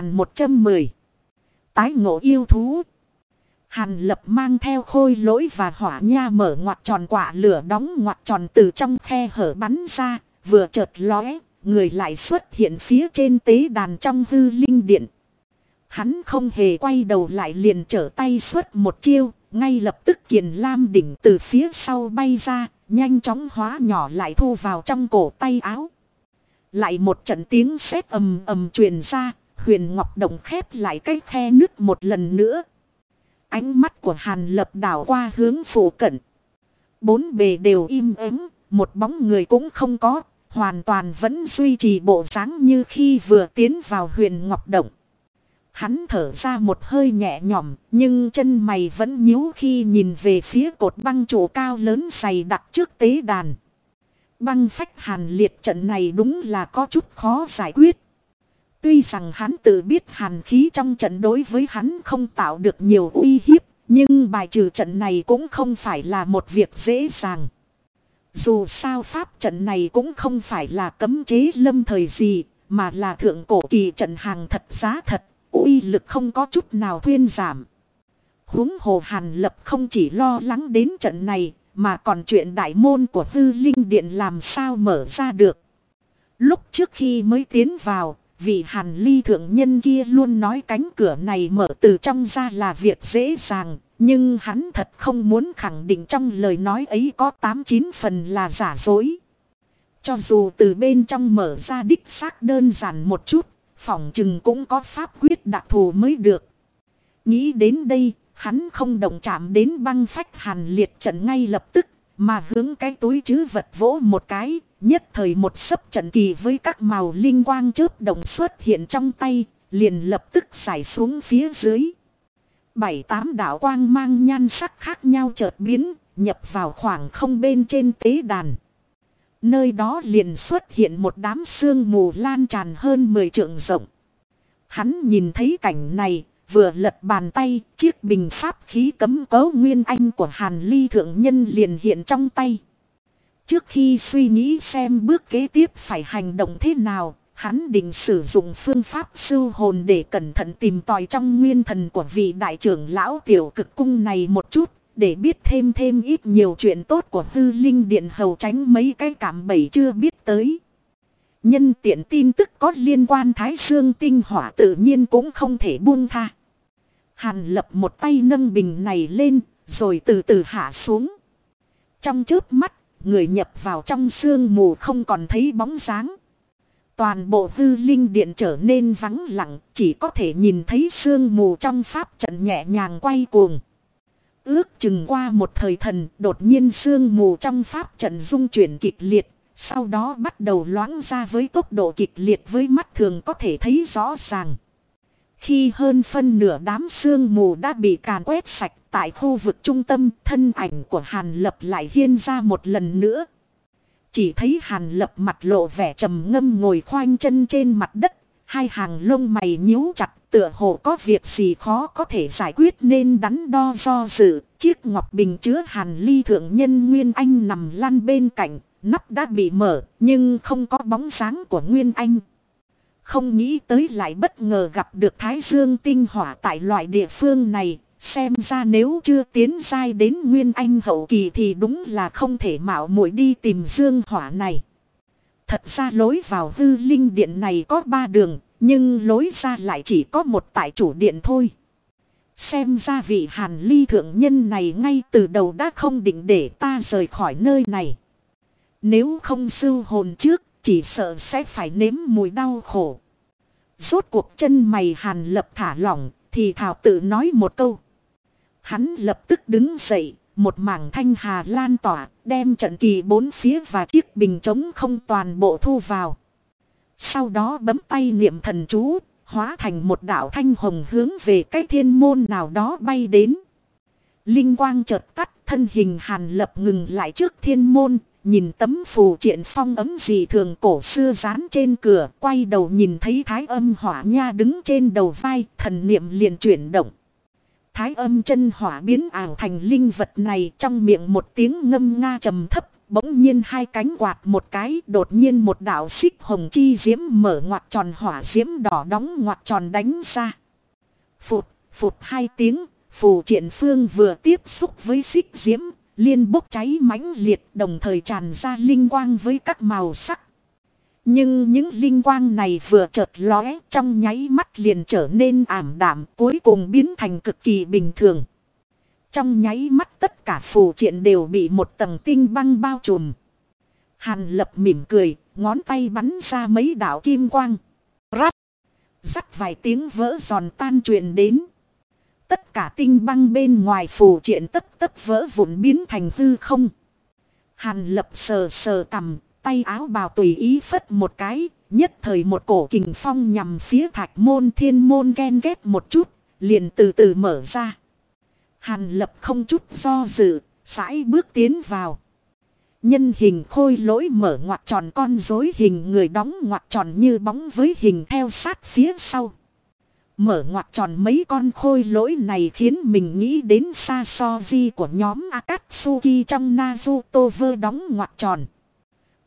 1110 Tái ngộ yêu thú Hàn lập mang theo khôi lỗi và hỏa nha mở ngoặt tròn quả lửa đóng ngoặt tròn từ trong khe hở bắn ra, vừa chợt lóe, người lại xuất hiện phía trên tế đàn trong hư linh điện. Hắn không hề quay đầu lại liền trở tay xuất một chiêu, ngay lập tức kiền lam đỉnh từ phía sau bay ra, nhanh chóng hóa nhỏ lại thu vào trong cổ tay áo. Lại một trận tiếng sét ầm ầm truyền ra, huyền ngọc động khép lại cái khe nước một lần nữa. Ánh mắt của Hàn lập đảo qua hướng phủ cận. Bốn bề đều im ắng, một bóng người cũng không có, hoàn toàn vẫn duy trì bộ dáng như khi vừa tiến vào huyền ngọc động. Hắn thở ra một hơi nhẹ nhõm, nhưng chân mày vẫn nhíu khi nhìn về phía cột băng trụ cao lớn dày đặc trước tế đàn. Băng phách hàn liệt trận này đúng là có chút khó giải quyết. Tuy rằng hắn tự biết hàn khí trong trận đối với hắn không tạo được nhiều uy hiếp, nhưng bài trừ trận này cũng không phải là một việc dễ dàng. Dù sao pháp trận này cũng không phải là cấm chế lâm thời gì, mà là thượng cổ kỳ trận hàng thật giá thật, uy lực không có chút nào thuyên giảm. Húng hồ hàn lập không chỉ lo lắng đến trận này, mà còn chuyện đại môn của hư linh điện làm sao mở ra được. Lúc trước khi mới tiến vào, vị hàn ly thượng nhân kia luôn nói cánh cửa này mở từ trong ra là việc dễ dàng. Nhưng hắn thật không muốn khẳng định trong lời nói ấy có 89 phần là giả dối. Cho dù từ bên trong mở ra đích xác đơn giản một chút, phỏng chừng cũng có pháp quyết đặc thù mới được. Nghĩ đến đây, hắn không động chạm đến băng phách hàn liệt trận ngay lập tức, mà hướng cái túi chứ vật vỗ một cái, nhất thời một sấp trận kỳ với các màu linh quang chớp động xuất hiện trong tay, liền lập tức xài xuống phía dưới. Bảy tám đạo quang mang nhan sắc khác nhau chợt biến, nhập vào khoảng không bên trên tế đàn. Nơi đó liền xuất hiện một đám sương mù lan tràn hơn 10 trượng rộng. Hắn nhìn thấy cảnh này, vừa lật bàn tay, chiếc bình pháp khí cấm cấu nguyên anh của Hàn Ly Thượng Nhân liền hiện trong tay. Trước khi suy nghĩ xem bước kế tiếp phải hành động thế nào, hắn định sử dụng phương pháp sư hồn để cẩn thận tìm tòi trong nguyên thần của vị đại trưởng lão tiểu cực cung này một chút, để biết thêm thêm ít nhiều chuyện tốt của hư linh điện hầu tránh mấy cái cảm bẫy chưa biết tới. Nhân tiện tin tức có liên quan Thái Dương tinh hỏa tự nhiên cũng không thể buông tha. Hàn lập một tay nâng bình này lên, rồi từ từ hạ xuống. Trong chớp mắt, người nhập vào trong sương mù không còn thấy bóng dáng. Toàn bộ hư linh điện trở nên vắng lặng, chỉ có thể nhìn thấy sương mù trong pháp trận nhẹ nhàng quay cuồng. Ước chừng qua một thời thần, đột nhiên sương mù trong pháp trận dung chuyển kịch liệt, sau đó bắt đầu loãng ra với tốc độ kịch liệt với mắt thường có thể thấy rõ ràng. Khi hơn phân nửa đám sương mù đã bị càn quét sạch tại khu vực trung tâm, thân ảnh của Hàn Lập lại hiên ra một lần nữa. Chỉ thấy Hàn Lập mặt lộ vẻ trầm ngâm ngồi khoanh chân trên mặt đất, hai hàng lông mày nhíu chặt tựa hồ có việc gì khó có thể giải quyết nên đắn đo do dự. Chiếc ngọc bình chứa Hàn Ly Thượng Nhân Nguyên Anh nằm lăn bên cạnh, nắp đã bị mở, nhưng không có bóng sáng của Nguyên Anh. Không nghĩ tới lại bất ngờ gặp được Thái Dương tinh hỏa tại loại địa phương này, xem ra nếu chưa tiến dai đến Nguyên Anh hậu kỳ thì đúng là không thể mạo muội đi tìm Dương hỏa này. Thật ra lối vào hư linh điện này có ba đường, nhưng lối ra lại chỉ có một tại chủ điện thôi. Xem ra vị hàn ly thượng nhân này ngay từ đầu đã không định để ta rời khỏi nơi này. Nếu không sưu hồn trước, chỉ sợ sẽ phải nếm mùi đau khổ. Rốt cuộc chân mày hàn lập thả lỏng, thì thảo tự nói một câu. Hắn lập tức đứng dậy, một mảng thanh hà lan tỏa, đem trận kỳ bốn phía và chiếc bình trống không toàn bộ thu vào. Sau đó bấm tay niệm thần chú, hóa thành một đạo thanh hồng hướng về cái thiên môn nào đó bay đến. Linh quang chợt tắt, thân hình hàn lập ngừng lại trước thiên môn, nhìn tấm phù triện phong ấm gì thường cổ xưa dán trên cửa, quay đầu nhìn thấy thái âm hỏa nha đứng trên đầu vai, thần niệm liền chuyển động. Thái âm chân hỏa biến ảo thành linh vật này trong miệng một tiếng ngâm nga trầm thấp, bỗng nhiên hai cánh quạt một cái, đột nhiên một đạo xích hồng chi diễm mở ngoặt tròn hỏa diễm đỏ đóng ngoặt tròn đánh ra. Phụt, phụt hai tiếng, phù triện phương vừa tiếp xúc với xích diễm, liên bốc cháy mãnh liệt đồng thời tràn ra linh quang với các màu sắc. Nhưng những linh quang này vừa chợt lóe trong nháy mắt liền trở nên ảm đạm cuối cùng biến thành cực kỳ bình thường. Trong nháy mắt tất cả phù triện đều bị một tầng tinh băng bao trùm. Hàn lập mỉm cười, ngón tay bắn ra mấy đạo kim quang. Rắt! Rắt vài tiếng vỡ giòn tan truyền đến. Tất cả tinh băng bên ngoài phù triện tất tất vỡ vụn biến thành hư không. Hàn lập sờ sờ cầm, tay áo bào tùy ý phất một cái, nhất thời một cổ kình phong nhằm phía thạch môn thiên môn ghen ghét một chút, liền từ từ mở ra. Hàn lập không chút do dự, sải bước tiến vào. Nhân hình khôi lỗi mở ngoặt tròn con rối hình người đóng ngoặt tròn như bóng với hình theo sát phía sau. Mở ngoặt tròn mấy con khôi lỗi này khiến mình nghĩ đến xa so di của nhóm Akatsuki trong Naruto vơ đóng ngoặt tròn.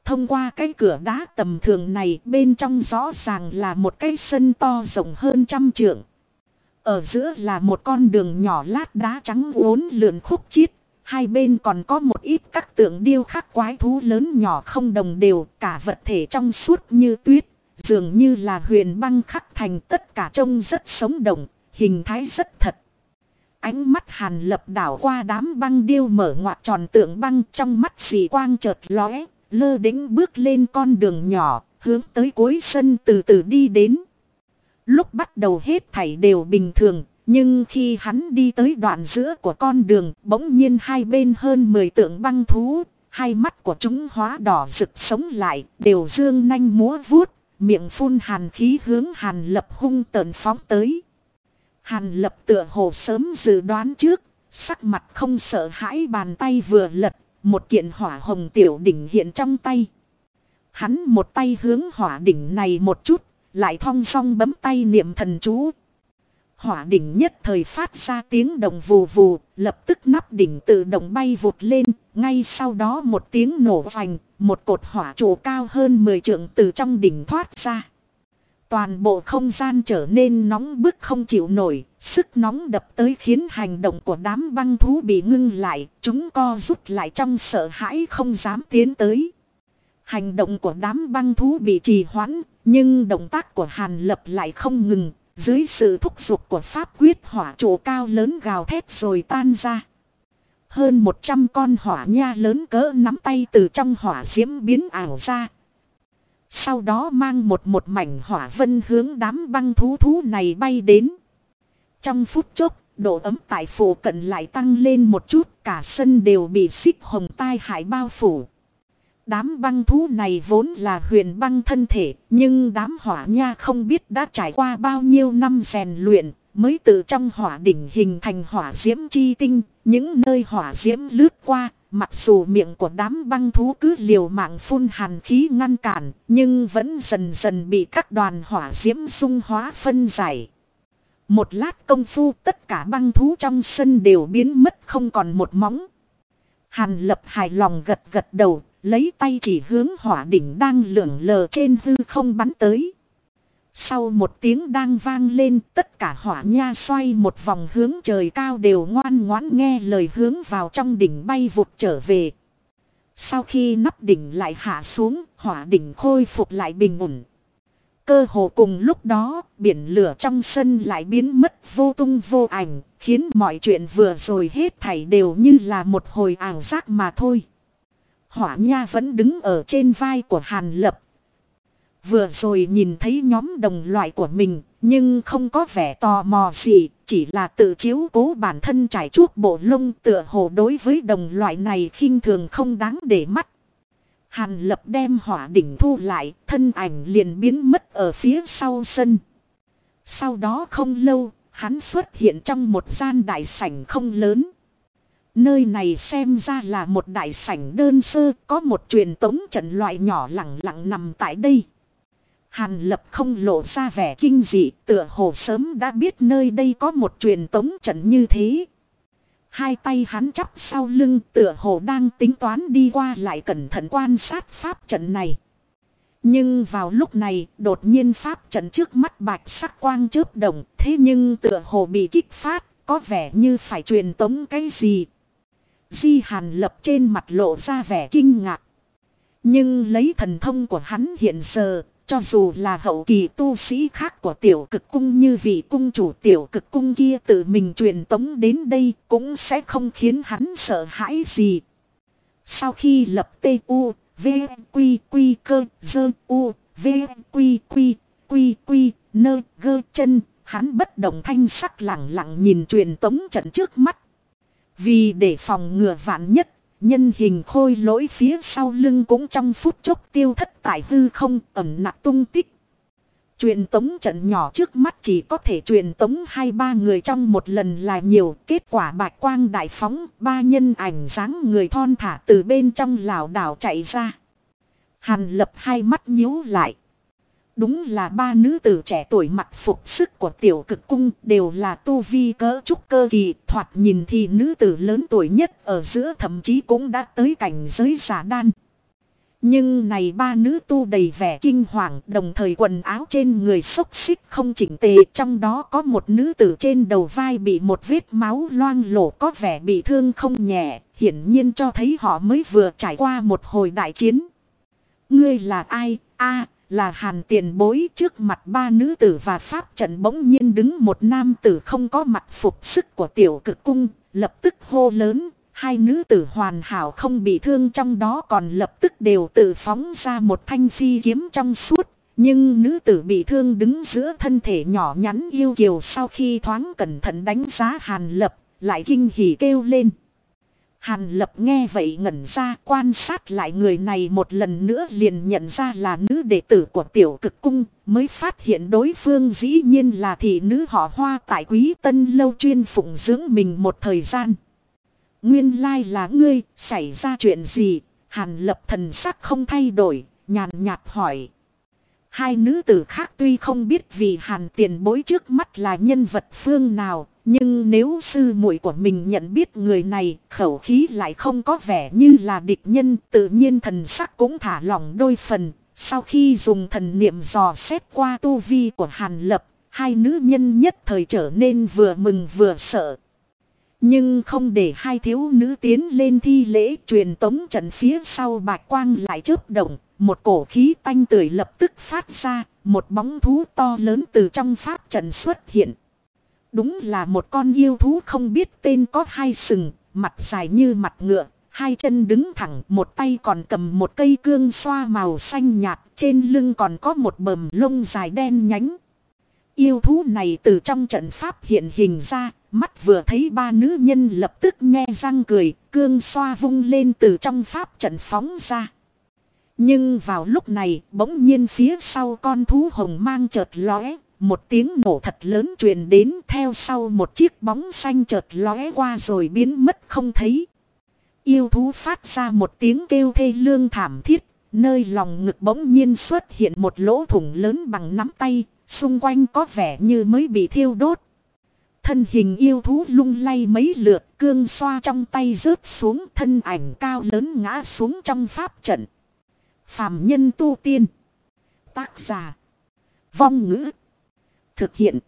Thông qua cái cửa đá tầm thường này, bên trong rõ ràng là một cái sân to rộng hơn trăm trượng. Ở giữa là một con đường nhỏ lát đá trắng uốn lượn khúc chiết. Hai bên còn có một ít các tượng điêu khắc quái thú lớn nhỏ không đồng đều. Cả vật thể trong suốt như tuyết. Dường như là huyền băng khắc thành tất cả trông rất sống động. Hình thái rất thật. Ánh mắt hàn lập đảo qua đám băng điêu mở ngoặt tròn tượng băng trong mắt dị quang chợt lóe. Lơ đĩnh bước lên con đường nhỏ. Hướng tới cuối sân từ từ đi đến. Lúc bắt đầu hết thảy đều bình thường, nhưng khi hắn đi tới đoạn giữa của con đường, bỗng nhiên hai bên hơn 10 tượng băng thú, hai mắt của chúng hóa đỏ rực sống lại, đều dương nanh múa vuốt, miệng phun hàn khí hướng hàn lập hung tợn phóng tới. Hàn lập tựa hồ sớm dự đoán trước, sắc mặt không sợ hãi bàn tay vừa lật, một kiện hỏa hồng tiểu đỉnh hiện trong tay. Hắn một tay hướng hỏa đỉnh này một chút, lại thong song bấm tay niệm thần chú. Hỏa đỉnh nhất thời phát ra tiếng đồng vù vù, lập tức nắp đỉnh tự động bay vụt lên, ngay sau đó một tiếng nổ vành, một cột hỏa trụ cao hơn 10 trượng từ trong đỉnh thoát ra. Toàn bộ không gian trở nên nóng bức không chịu nổi, sức nóng đập tới khiến hành động của đám băng thú bị ngưng lại, chúng co rút lại trong sợ hãi không dám tiến tới. Hành động của đám băng thú bị trì hoãn, nhưng động tác của Hàn Lập lại không ngừng, dưới sự thúc giục của pháp quyết hỏa trụ cao lớn gào thét rồi tan ra. Hơn 100 con hỏa nha lớn cỡ nắm tay từ trong hỏa diễm biến ảo ra. Sau đó mang một một mảnh hỏa vân hướng đám băng thú thú này bay đến. Trong phút chốc, độ ấm tại phủ cận lại tăng lên một chút, cả sân đều bị xích hồng tai hại bao phủ. Đám băng thú này vốn là huyền băng thân thể, nhưng đám hỏa nha không biết đã trải qua bao nhiêu năm rèn luyện, mới từ trong hỏa đỉnh hình thành hỏa diễm chi tinh, những nơi hỏa diễm lướt qua, mặc dù miệng của đám băng thú cứ liều mạng phun hàn khí ngăn cản, nhưng vẫn dần dần bị các đoàn hỏa diễm dung hóa phân giải. Một lát công phu tất cả băng thú trong sân đều biến mất không còn một móng. Hàn lập hài lòng gật gật đầu, Lấy tay chỉ hướng hỏa đỉnh đang lượn lờ trên hư không bắn tới. Sau một tiếng đang vang lên tất cả hỏa nha xoay một vòng hướng trời cao đều ngoan ngoãn nghe lời hướng vào trong đỉnh bay vụt trở về. Sau khi nắp đỉnh lại hạ xuống, hỏa đỉnh khôi phục lại bình ổn. Cơ hồ cùng lúc đó, biển lửa trong sân lại biến mất vô tung vô ảnh, khiến mọi chuyện vừa rồi hết thảy đều như là một hồi ảo giác mà thôi. Hỏa Nha vẫn đứng ở trên vai của Hàn Lập. Vừa rồi nhìn thấy nhóm đồng loại của mình, nhưng không có vẻ tò mò gì, chỉ là tự chiếu cố bản thân trải chuốt bộ lông tựa hồ đối với đồng loại này khinh thường không đáng để mắt. Hàn lập đem hỏa đỉnh thu lại, thân ảnh liền biến mất ở phía sau sân. Sau đó không lâu, hắn xuất hiện trong một gian đại sảnh không lớn. Nơi này xem ra là một đại sảnh đơn sơ, có một truyền tống trận loại nhỏ lặng lặng nằm tại đây. Hàn lập không lộ ra vẻ kinh dị, tựa hồ sớm đã biết nơi đây có một truyền tống trận như thế. Hai tay hắn chắp sau lưng tựa hồ đang tính toán đi qua lại cẩn thận quan sát pháp trận này. Nhưng vào lúc này đột nhiên pháp trận trước mắt bạch sắc quang chớp động thế nhưng tựa hồ bị kích phát có vẻ như phải truyền tống cái gì. Di hàn lập trên mặt lộ ra vẻ kinh ngạc. Nhưng lấy thần thông của hắn hiện giờ cho dù là hậu kỳ tu sĩ khác của tiểu cực cung như vị cung chủ tiểu cực cung kia tự mình truyền tống đến đây cũng sẽ không khiến hắn sợ hãi gì. Sau khi lập tu u, v, quy, quy cơ, dơ, u, v, quy, quy, quy, quy, nơ, gơ chân, hắn bất động thanh sắc lặng lặng nhìn truyền tống trận trước mắt. Vì để phòng ngừa vạn nhất Nhân hình khôi lỗi phía sau lưng cũng trong phút chốc tiêu thất tại hư không ẩm nặng tung tích. Truyền tống trận nhỏ trước mắt chỉ có thể truyền tống hai ba người trong một lần là nhiều. Kết quả bạch quang đại phóng, ba nhân ảnh dáng người thon thả từ bên trong lảo đảo chạy ra. Hàn lập hai mắt nhíu lại. Đúng là ba nữ tử trẻ tuổi mặc phục sức của tiểu cực cung đều là tu vi cỡ trúc cơ kỳ, thoạt nhìn thì nữ tử lớn tuổi nhất ở giữa thậm chí cũng đã tới cảnh giới giả đan. Nhưng này ba nữ tu đầy vẻ kinh hoàng, đồng thời quần áo trên người xốc xích không chỉnh tề, trong đó có một nữ tử trên đầu vai bị một vết máu loang lổ, có vẻ bị thương không nhẹ, hiển nhiên cho thấy họ mới vừa trải qua một hồi đại chiến. Ngươi là ai? a là hàn tiền bối trước mặt ba nữ tử và pháp trận bỗng nhiên đứng một nam tử không có mặt phục sức của tiểu cực cung, lập tức hô lớn, hai nữ tử hoàn hảo không bị thương trong đó còn lập tức đều tự phóng ra một thanh phi kiếm trong suốt. Nhưng nữ tử bị thương đứng giữa thân thể nhỏ nhắn yêu kiều sau khi thoáng cẩn thận đánh giá hàn lập, lại kinh hỉ kêu lên. Hàn lập nghe vậy ngẩn ra quan sát lại người này một lần nữa liền nhận ra là nữ đệ tử của tiểu cực cung mới phát hiện đối phương dĩ nhiên là thị nữ họ hoa tại quý tân lâu chuyên phụng dưỡng mình một thời gian. Nguyên lai là ngươi, xảy ra chuyện gì? Hàn lập thần sắc không thay đổi, nhàn nhạt hỏi. Hai nữ tử khác tuy không biết vì hàn tiền bối trước mắt là nhân vật phương nào, nhưng nếu sư muội của mình nhận biết người này, khẩu khí lại không có vẻ như là địch nhân, tự nhiên thần sắc cũng thả lỏng đôi phần. Sau khi dùng thần niệm dò xét qua tu vi của Hàn Lập, hai nữ nhân nhất thời trở nên vừa mừng vừa sợ. Nhưng không để hai thiếu nữ tiến lên thi lễ truyền tống trận phía sau bạch quang lại chớp động, một cổ khí tanh tưởi lập tức phát ra, một bóng thú to lớn từ trong pháp trận xuất hiện. Đúng là một con yêu thú không biết tên có hai sừng, mặt dài như mặt ngựa, hai chân đứng thẳng, một tay còn cầm một cây cương xoa màu xanh nhạt, trên lưng còn có một bờm lông dài đen nhánh. Yêu thú này từ trong trận pháp hiện hình ra, mắt vừa thấy ba nữ nhân lập tức nghe răng cười, cương xoa vung lên từ trong pháp trận phóng ra. Nhưng vào lúc này, bỗng nhiên phía sau con thú hồng mang chợt lóe, một tiếng nổ thật lớn truyền đến theo sau một chiếc bóng xanh chợt lóe qua rồi biến mất không thấy. Yêu thú phát ra một tiếng kêu thê lương thảm thiết, nơi lòng ngực bỗng nhiên xuất hiện một lỗ thủng lớn bằng nắm tay, xung quanh có vẻ như mới bị thiêu đốt. Thân hình yêu thú lung lay mấy lượt cương xoa trong tay rớt xuống thân ảnh cao lớn ngã xuống trong pháp trận. Phàm nhân tu tiên. Tác giả. Vong ngữ. Thực hiện.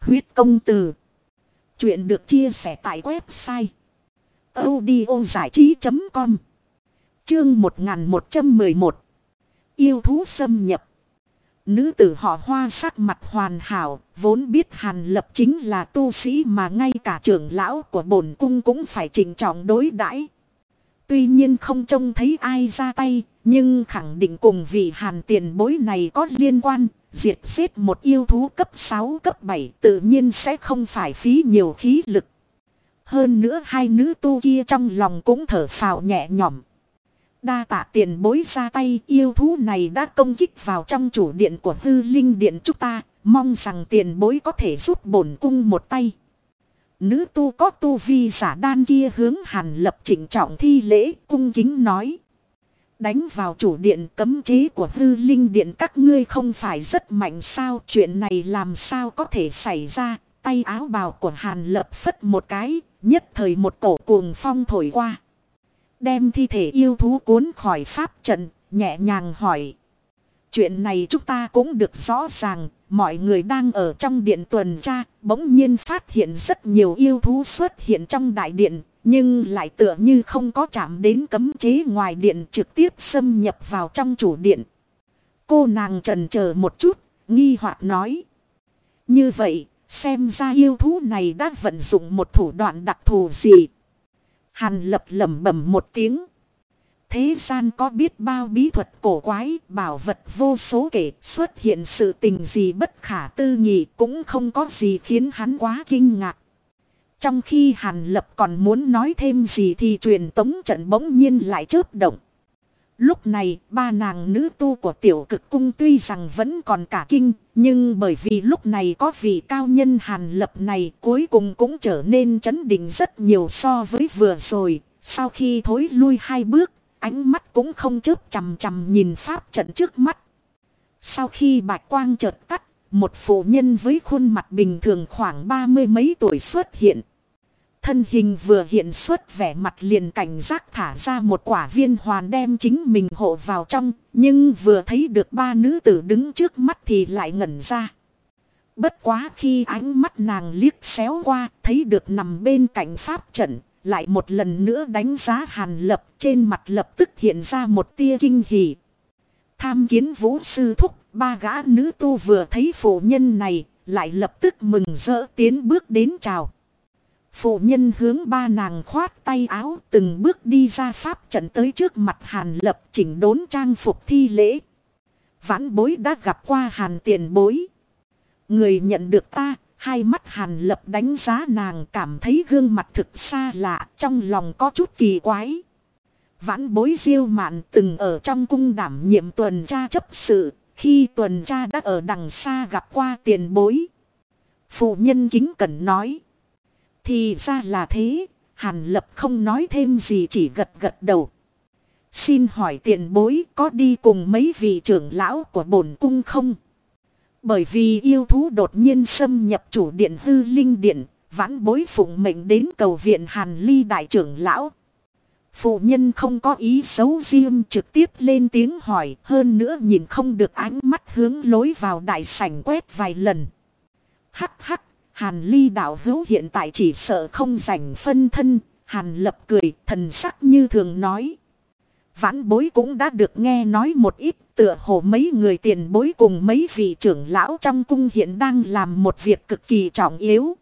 Huyết công từ. Chuyện được chia sẻ tại website. audiozảichí.com Chương 1111 Yêu thú xâm nhập Nữ tử họ hoa sắc mặt hoàn hảo, vốn biết hàn lập chính là tu sĩ mà ngay cả trưởng lão của bổn cung cũng phải trình trọng đối đãi. Tuy nhiên không trông thấy ai ra tay, nhưng khẳng định cùng vị hàn tiền bối này có liên quan, diệt xếp một yêu thú cấp 6 cấp 7 tự nhiên sẽ không phải phí nhiều khí lực. Hơn nữa hai nữ tu kia trong lòng cũng thở phào nhẹ nhõm. Đa tạ tiền bối ra tay yêu thú này đã công kích vào trong chủ điện của hư linh điện chúng ta, mong rằng tiền bối có thể giúp bổn cung một tay. Nữ tu có tu vi giả đan kia hướng hàn lập chỉnh trọng thi lễ cung kính nói. Đánh vào chủ điện cấm chế của hư linh điện các ngươi không phải rất mạnh sao chuyện này làm sao có thể xảy ra. Tay áo bào của hàn lập phất một cái, nhất thời một cổ cuồng phong thổi qua. Đem thi thể yêu thú cuốn khỏi pháp trận, nhẹ nhàng hỏi. Chuyện này chúng ta cũng được rõ ràng, mọi người đang ở trong điện tuần tra, bỗng nhiên phát hiện rất nhiều yêu thú xuất hiện trong đại điện, nhưng lại tựa như không có chạm đến cấm chế ngoài điện trực tiếp xâm nhập vào trong chủ điện. Cô nàng trần chờ một chút, nghi hoặc nói. Như vậy, xem ra yêu thú này đã vận dụng một thủ đoạn đặc thù gì. Hàn lập lẩm bẩm một tiếng. Thế gian có biết bao bí thuật cổ quái, bảo vật vô số kể xuất hiện sự tình gì bất khả tư nghị cũng không có gì khiến hắn quá kinh ngạc. Trong khi Hàn Lập còn muốn nói thêm gì thì truyền tống trận bỗng nhiên lại chớp động. Lúc này ba nàng nữ tu của tiểu cực cung tuy rằng vẫn còn cả kinh, nhưng bởi vì lúc này có vị cao nhân Hàn Lập này cuối cùng cũng trở nên chấn định rất nhiều so với vừa rồi. Sau khi thối lui hai bước, ánh mắt cũng không chớp chằm chằm nhìn pháp trận trước mắt. Sau khi bạch quang chợt tắt, một phụ nhân với khuôn mặt bình thường khoảng ba mươi mấy tuổi xuất hiện. Thân hình vừa hiện xuất vẻ mặt liền cảnh giác thả ra một quả viên hoàn đem chính mình hộ vào trong, nhưng vừa thấy được ba nữ tử đứng trước mắt thì lại ngẩn ra. Bất quá khi ánh mắt nàng liếc xéo qua, thấy được nằm bên cạnh pháp trận, lại một lần nữa đánh giá hàn lập trên mặt lập tức hiện ra một tia kinh hỉ. Tham kiến vũ sư thúc, ba gã nữ tu vừa thấy phụ nhân này, lại lập tức mừng rỡ tiến bước đến chào. Phụ nhân hướng ba nàng khoát tay áo từng bước đi ra pháp trận tới trước mặt hàn lập chỉnh đốn trang phục thi lễ. Vãn bối đã gặp qua hàn tiền bối. Người nhận được ta, hai mắt hàn lập đánh giá nàng cảm thấy gương mặt thực xa lạ trong lòng có chút kỳ quái. Vãn bối diêu mạn từng ở trong cung đảm nhiệm tuần tra chấp sự, khi tuần tra đã ở đằng xa gặp qua tiền bối. Phụ nhân kính cẩn nói. Thì ra là thế, Hàn Lập không nói thêm gì chỉ gật gật đầu. Xin hỏi tiền bối có đi cùng mấy vị trưởng lão của bổn cung không? Bởi vì yêu thú đột nhiên xâm nhập chủ điện hư linh điện, vãn bối phụng mệnh đến cầu viện Hàn Ly đại trưởng lão. Phụ nhân không có ý xấu riêng trực tiếp lên tiếng hỏi hơn nữa nhìn không được ánh mắt hướng lối vào đại sảnh quét vài lần. Hắc hắc Hàn ly đạo hữu hiện tại chỉ sợ không rảnh phân thân, hàn lập cười thần sắc như thường nói. Vãn bối cũng đã được nghe nói một ít tựa hồ mấy người tiền bối cùng mấy vị trưởng lão trong cung hiện đang làm một việc cực kỳ trọng yếu.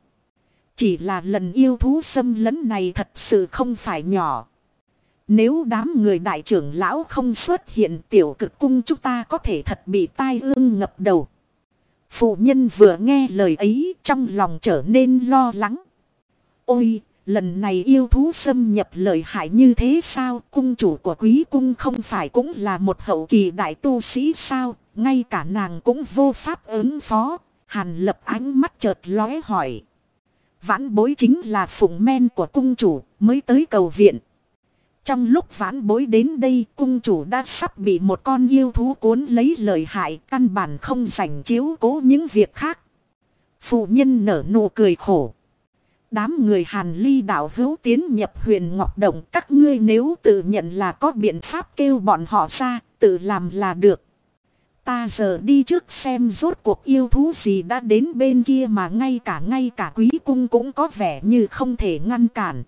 Chỉ là lần yêu thú xâm lấn này thật sự không phải nhỏ. Nếu đám người đại trưởng lão không xuất hiện tiểu cực cung chúng ta có thể thật bị tai ương ngập đầu. Phụ nhân vừa nghe lời ấy trong lòng trở nên lo lắng. Ôi, lần này yêu thú xâm nhập lợi hại như thế sao? Cung chủ của quý cung không phải cũng là một hậu kỳ đại tu sĩ sao? Ngay cả nàng cũng vô pháp ứng phó. Hàn lập ánh mắt chợt lóe hỏi. Vãn bối chính là phụng men của cung chủ mới tới cầu viện. Trong lúc vãn bối đến đây, cung chủ đã sắp bị một con yêu thú cuốn lấy lời hại, căn bản không rảnh chiếu cố những việc khác. Phụ nhân nở nụ cười khổ. Đám người hàn ly đạo hữu tiến nhập huyền Ngọc Động, các ngươi nếu tự nhận là có biện pháp kêu bọn họ ra, tự làm là được. Ta giờ đi trước xem rốt cuộc yêu thú gì đã đến bên kia mà ngay cả ngay cả quý cung cũng có vẻ như không thể ngăn cản.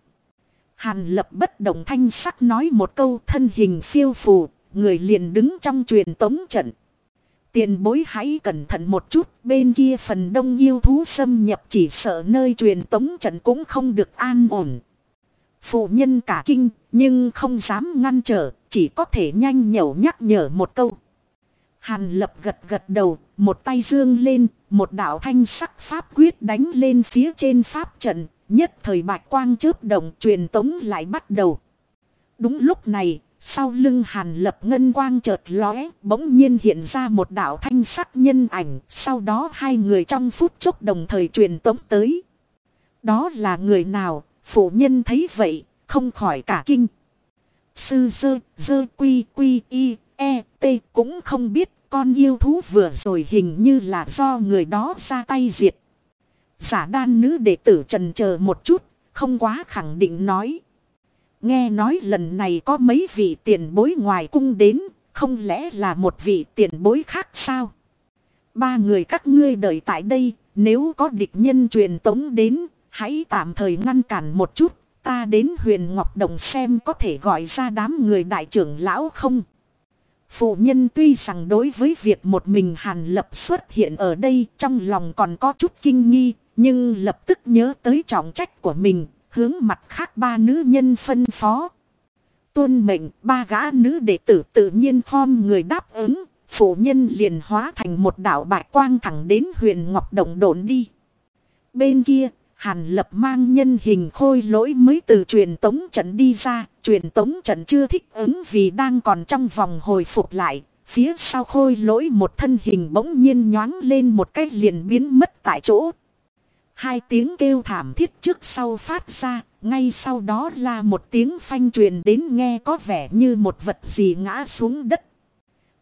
Hàn lập bất động thanh sắc nói một câu thân hình phiêu phù, người liền đứng trong truyền tống trận. Tiền bối hãy cẩn thận một chút, bên kia phần đông yêu thú xâm nhập chỉ sợ nơi truyền tống trận cũng không được an ổn. Phụ nhân cả kinh, nhưng không dám ngăn trở, chỉ có thể nhanh nhẩu nhắc nhở một câu. Hàn lập gật gật đầu, một tay dương lên, một đạo thanh sắc pháp quyết đánh lên phía trên pháp trận, Nhất thời bạch quang chớp động truyền tống lại bắt đầu. Đúng lúc này, sau lưng hàn lập ngân quang chợt lóe, bỗng nhiên hiện ra một đạo thanh sắc nhân ảnh, sau đó hai người trong phút chốc đồng thời truyền tống tới. Đó là người nào, phụ nhân thấy vậy, không khỏi cả kinh. Sư dơ, dơ quy quy y, e, t cũng không biết con yêu thú vừa rồi hình như là do người đó ra tay diệt. Giả đan nữ đệ tử trần chờ một chút, không quá khẳng định nói. Nghe nói lần này có mấy vị tiền bối ngoài cung đến, không lẽ là một vị tiền bối khác sao? Ba người các ngươi đợi tại đây, nếu có địch nhân truyền tống đến, hãy tạm thời ngăn cản một chút, ta đến huyền Ngọc Đồng xem có thể gọi ra đám người đại trưởng lão không? Phụ nhân tuy rằng đối với việc một mình Hàn Lập xuất hiện ở đây trong lòng còn có chút kinh nghi, nhưng lập tức nhớ tới trọng trách của mình, hướng mặt khác ba nữ nhân phân phó. Tuân mệnh ba gã nữ đệ tử tự nhiên khom người đáp ứng, phụ nhân liền hóa thành một đạo bạch quang thẳng đến huyền Ngọc Đồng đồn đi. Bên kia, Hàn Lập mang nhân hình khôi lỗi mới từ truyền tống trận đi ra, truyền tống trận chưa thích ứng vì đang còn trong vòng hồi phục lại. Phía sau khôi lỗi một thân hình bỗng nhiên nhoáng lên một cách liền biến mất tại chỗ. Hai tiếng kêu thảm thiết trước sau phát ra, ngay sau đó là một tiếng phanh truyền đến nghe có vẻ như một vật gì ngã xuống đất.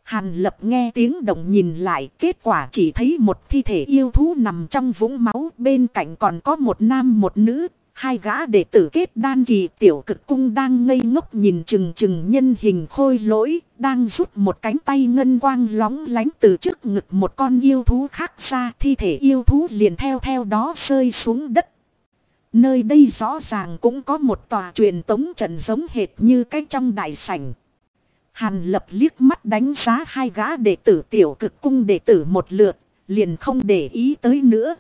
Hàn lập nghe tiếng động nhìn lại kết quả chỉ thấy một thi thể yêu thú nằm trong vũng máu bên cạnh còn có một nam một nữ. Hai gã đệ tử kết đan kỳ tiểu cực cung đang ngây ngốc nhìn chừng chừng nhân hình khôi lỗi, đang rút một cánh tay ngân quang lóng lánh từ trước ngực một con yêu thú khác ra thi thể yêu thú liền theo theo đó rơi xuống đất. Nơi đây rõ ràng cũng có một tòa truyền tống trận giống hệt như cái trong đại sảnh. Hàn lập liếc mắt đánh giá hai gã đệ tử tiểu cực cung đệ tử một lượt, liền không để ý tới nữa.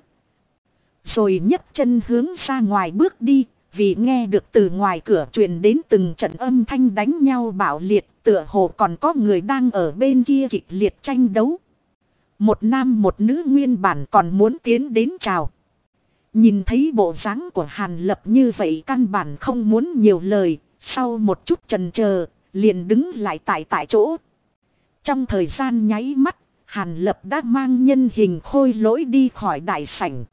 Rồi nhấc chân hướng ra ngoài bước đi, vì nghe được từ ngoài cửa truyền đến từng trận âm thanh đánh nhau bạo liệt, tựa hồ còn có người đang ở bên kia kịch liệt tranh đấu. Một nam một nữ nguyên bản còn muốn tiến đến chào. Nhìn thấy bộ dáng của Hàn Lập như vậy căn bản không muốn nhiều lời, sau một chút trần chờ liền đứng lại tại tại chỗ. Trong thời gian nháy mắt, Hàn Lập đã mang nhân hình khôi lỗi đi khỏi đại sảnh.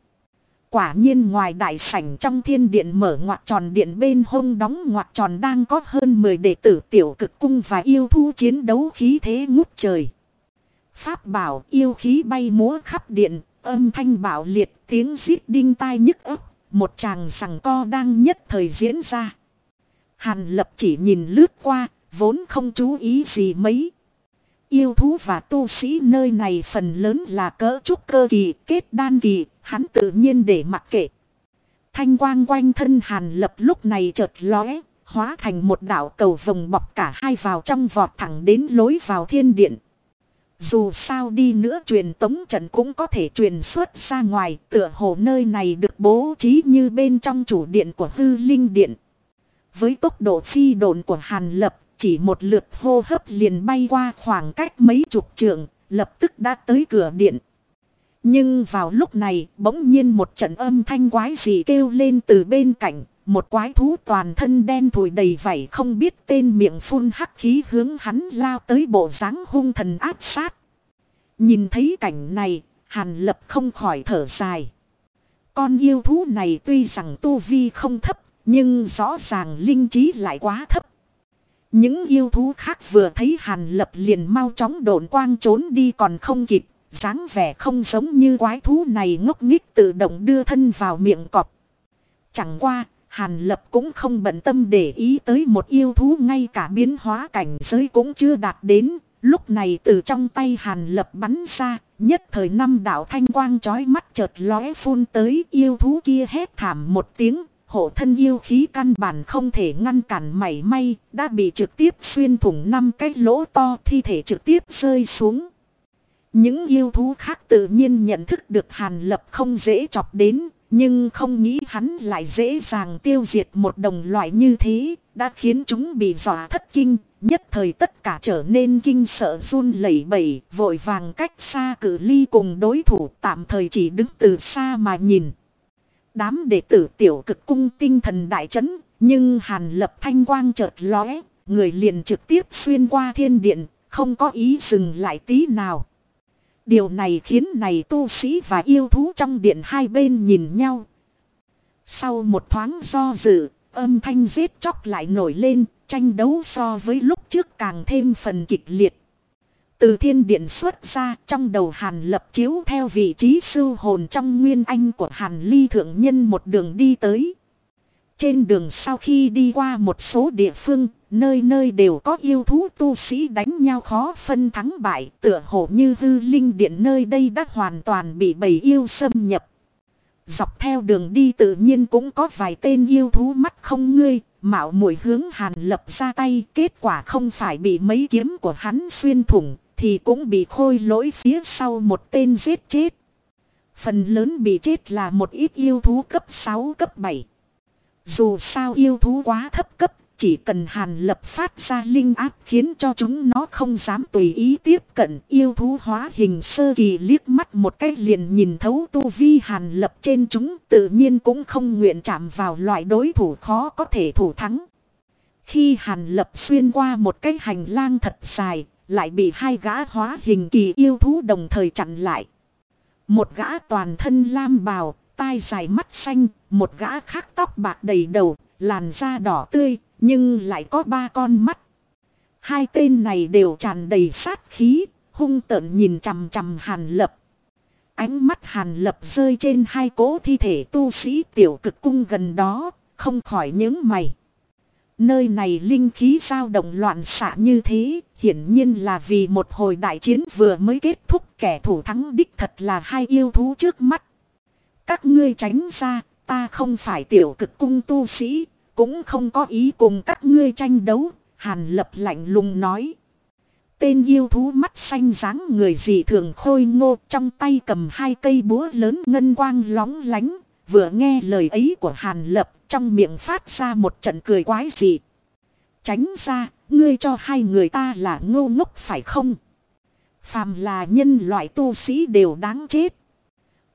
Quả nhiên ngoài đại sảnh trong thiên điện mở ngoặt tròn điện bên hông đóng ngoặt tròn đang có hơn 10 đệ tử tiểu cực cung và yêu thu chiến đấu khí thế ngút trời. Pháp bảo yêu khí bay múa khắp điện, âm thanh bảo liệt tiếng xít đinh tai nhức ấp, một chàng sằng co đang nhất thời diễn ra. Hàn lập chỉ nhìn lướt qua, vốn không chú ý gì mấy. Yêu thú và tu sĩ nơi này phần lớn là cỡ trúc cơ kỳ, kết đan kỳ, hắn tự nhiên để mặc kệ. Thanh quang quanh thân hàn lập lúc này chợt lóe, hóa thành một đảo cầu vòng bọc cả hai vào trong vọt thẳng đến lối vào thiên điện. Dù sao đi nữa truyền tống trận cũng có thể truyền xuất ra ngoài, tựa hồ nơi này được bố trí như bên trong chủ điện của hư linh điện. Với tốc độ phi độn của Hàn Lập, chỉ một lượt hô hấp liền bay qua khoảng cách mấy chục trượng, lập tức đã tới cửa điện. Nhưng vào lúc này, bỗng nhiên một trận âm thanh quái dị kêu lên từ bên cạnh, một quái thú toàn thân đen thùi đầy vảy không biết tên miệng phun hắc khí hướng hắn lao tới bộ dáng hung thần áp sát. Nhìn thấy cảnh này, Hàn Lập không khỏi thở dài. Con yêu thú này tuy rằng tu vi không thấp, nhưng rõ ràng linh trí lại quá thấp. Những yêu thú khác vừa thấy Hàn Lập liền mau chóng độn quang trốn đi còn không kịp, dáng vẻ không giống như quái thú này ngốc nghích tự động đưa thân vào miệng cọp. Chẳng qua, Hàn Lập cũng không bận tâm để ý tới một yêu thú ngay cả biến hóa cảnh giới cũng chưa đạt đến. Lúc này từ trong tay Hàn Lập bắn ra, nhất thời năm đạo thanh quang chói mắt chợt lóe phun tới yêu thú kia hét thảm một tiếng, hộ thân yêu khí căn bản không thể ngăn cản mảy may, đã bị trực tiếp xuyên thủng năm cái lỗ to thi thể trực tiếp rơi xuống. Những yêu thú khác tự nhiên nhận thức được Hàn Lập không dễ chọc đến, nhưng không nghĩ hắn lại dễ dàng tiêu diệt một đồng loại như thế, đã khiến chúng bị dọa thất kinh, nhất thời tất cả trở nên kinh sợ run lẩy bẩy, vội vàng cách xa cử ly cùng đối thủ tạm thời chỉ đứng từ xa mà nhìn. Đám đệ tử tiểu cực cung tinh thần đại chấn, nhưng hàn lập thanh quang chợt lóe, người liền trực tiếp xuyên qua thiên điện, không có ý dừng lại tí nào. Điều này khiến này tu sĩ và yêu thú trong điện hai bên nhìn nhau. Sau một thoáng do dự, âm thanh giết chóc lại nổi lên, tranh đấu so với lúc trước càng thêm phần kịch liệt. Từ thiên điện xuất ra trong đầu hàn lập chiếu theo vị trí sư hồn trong nguyên anh của hàn ly thượng nhân một đường đi tới. Trên đường sau khi đi qua một số địa phương, nơi nơi đều có yêu thú tu sĩ đánh nhau khó phân thắng bại, tựa hồ như hư linh điện nơi đây đã hoàn toàn bị bầy yêu xâm nhập. Dọc theo đường đi tự nhiên cũng có vài tên yêu thú mắt không ngươi, mạo muội hướng hàn lập ra tay, kết quả không phải bị mấy kiếm của hắn xuyên thủng, thì cũng bị khôi lỗi phía sau một tên giết chết. Phần lớn bị chết là một ít yêu thú cấp 6 cấp 7. Dù sao yêu thú quá thấp cấp, chỉ cần hàn lập phát ra linh áp khiến cho chúng nó không dám tùy ý tiếp cận yêu thú hóa hình sơ kỳ liếc mắt một cách liền nhìn thấu tu vi hàn lập trên chúng tự nhiên cũng không nguyện chạm vào loại đối thủ khó có thể thủ thắng. Khi hàn lập xuyên qua một cái hành lang thật dài, lại bị hai gã hóa hình kỳ yêu thú đồng thời chặn lại. Một gã toàn thân lam bào, tai dài mắt xanh, một gã khác tóc bạc đầy đầu, làn da đỏ tươi, nhưng lại có ba con mắt. Hai tên này đều tràn đầy sát khí, hung tợn nhìn chằm chằm hàn lập. Ánh mắt hàn lập rơi trên hai cố thi thể tu sĩ tiểu cực cung gần đó, không khỏi những mày. Nơi này linh khí dao động loạn xạ như thế, hiển nhiên là vì một hồi đại chiến vừa mới kết thúc kẻ thủ thắng đích thật là hai yêu thú trước mắt. Các ngươi tránh ra, ta không phải tiểu cực cung tu sĩ, cũng không có ý cùng các ngươi tranh đấu, hàn lập lạnh lùng nói. Tên yêu thú mắt xanh dáng người dị thường khôi ngô trong tay cầm hai cây búa lớn ngân quang lóng lánh, vừa nghe lời ấy của hàn lập trong miệng phát ra một trận cười quái dị. Tránh ra, ngươi cho hai người ta là ngô ngốc phải không? Phàm là nhân loại tu sĩ đều đáng chết.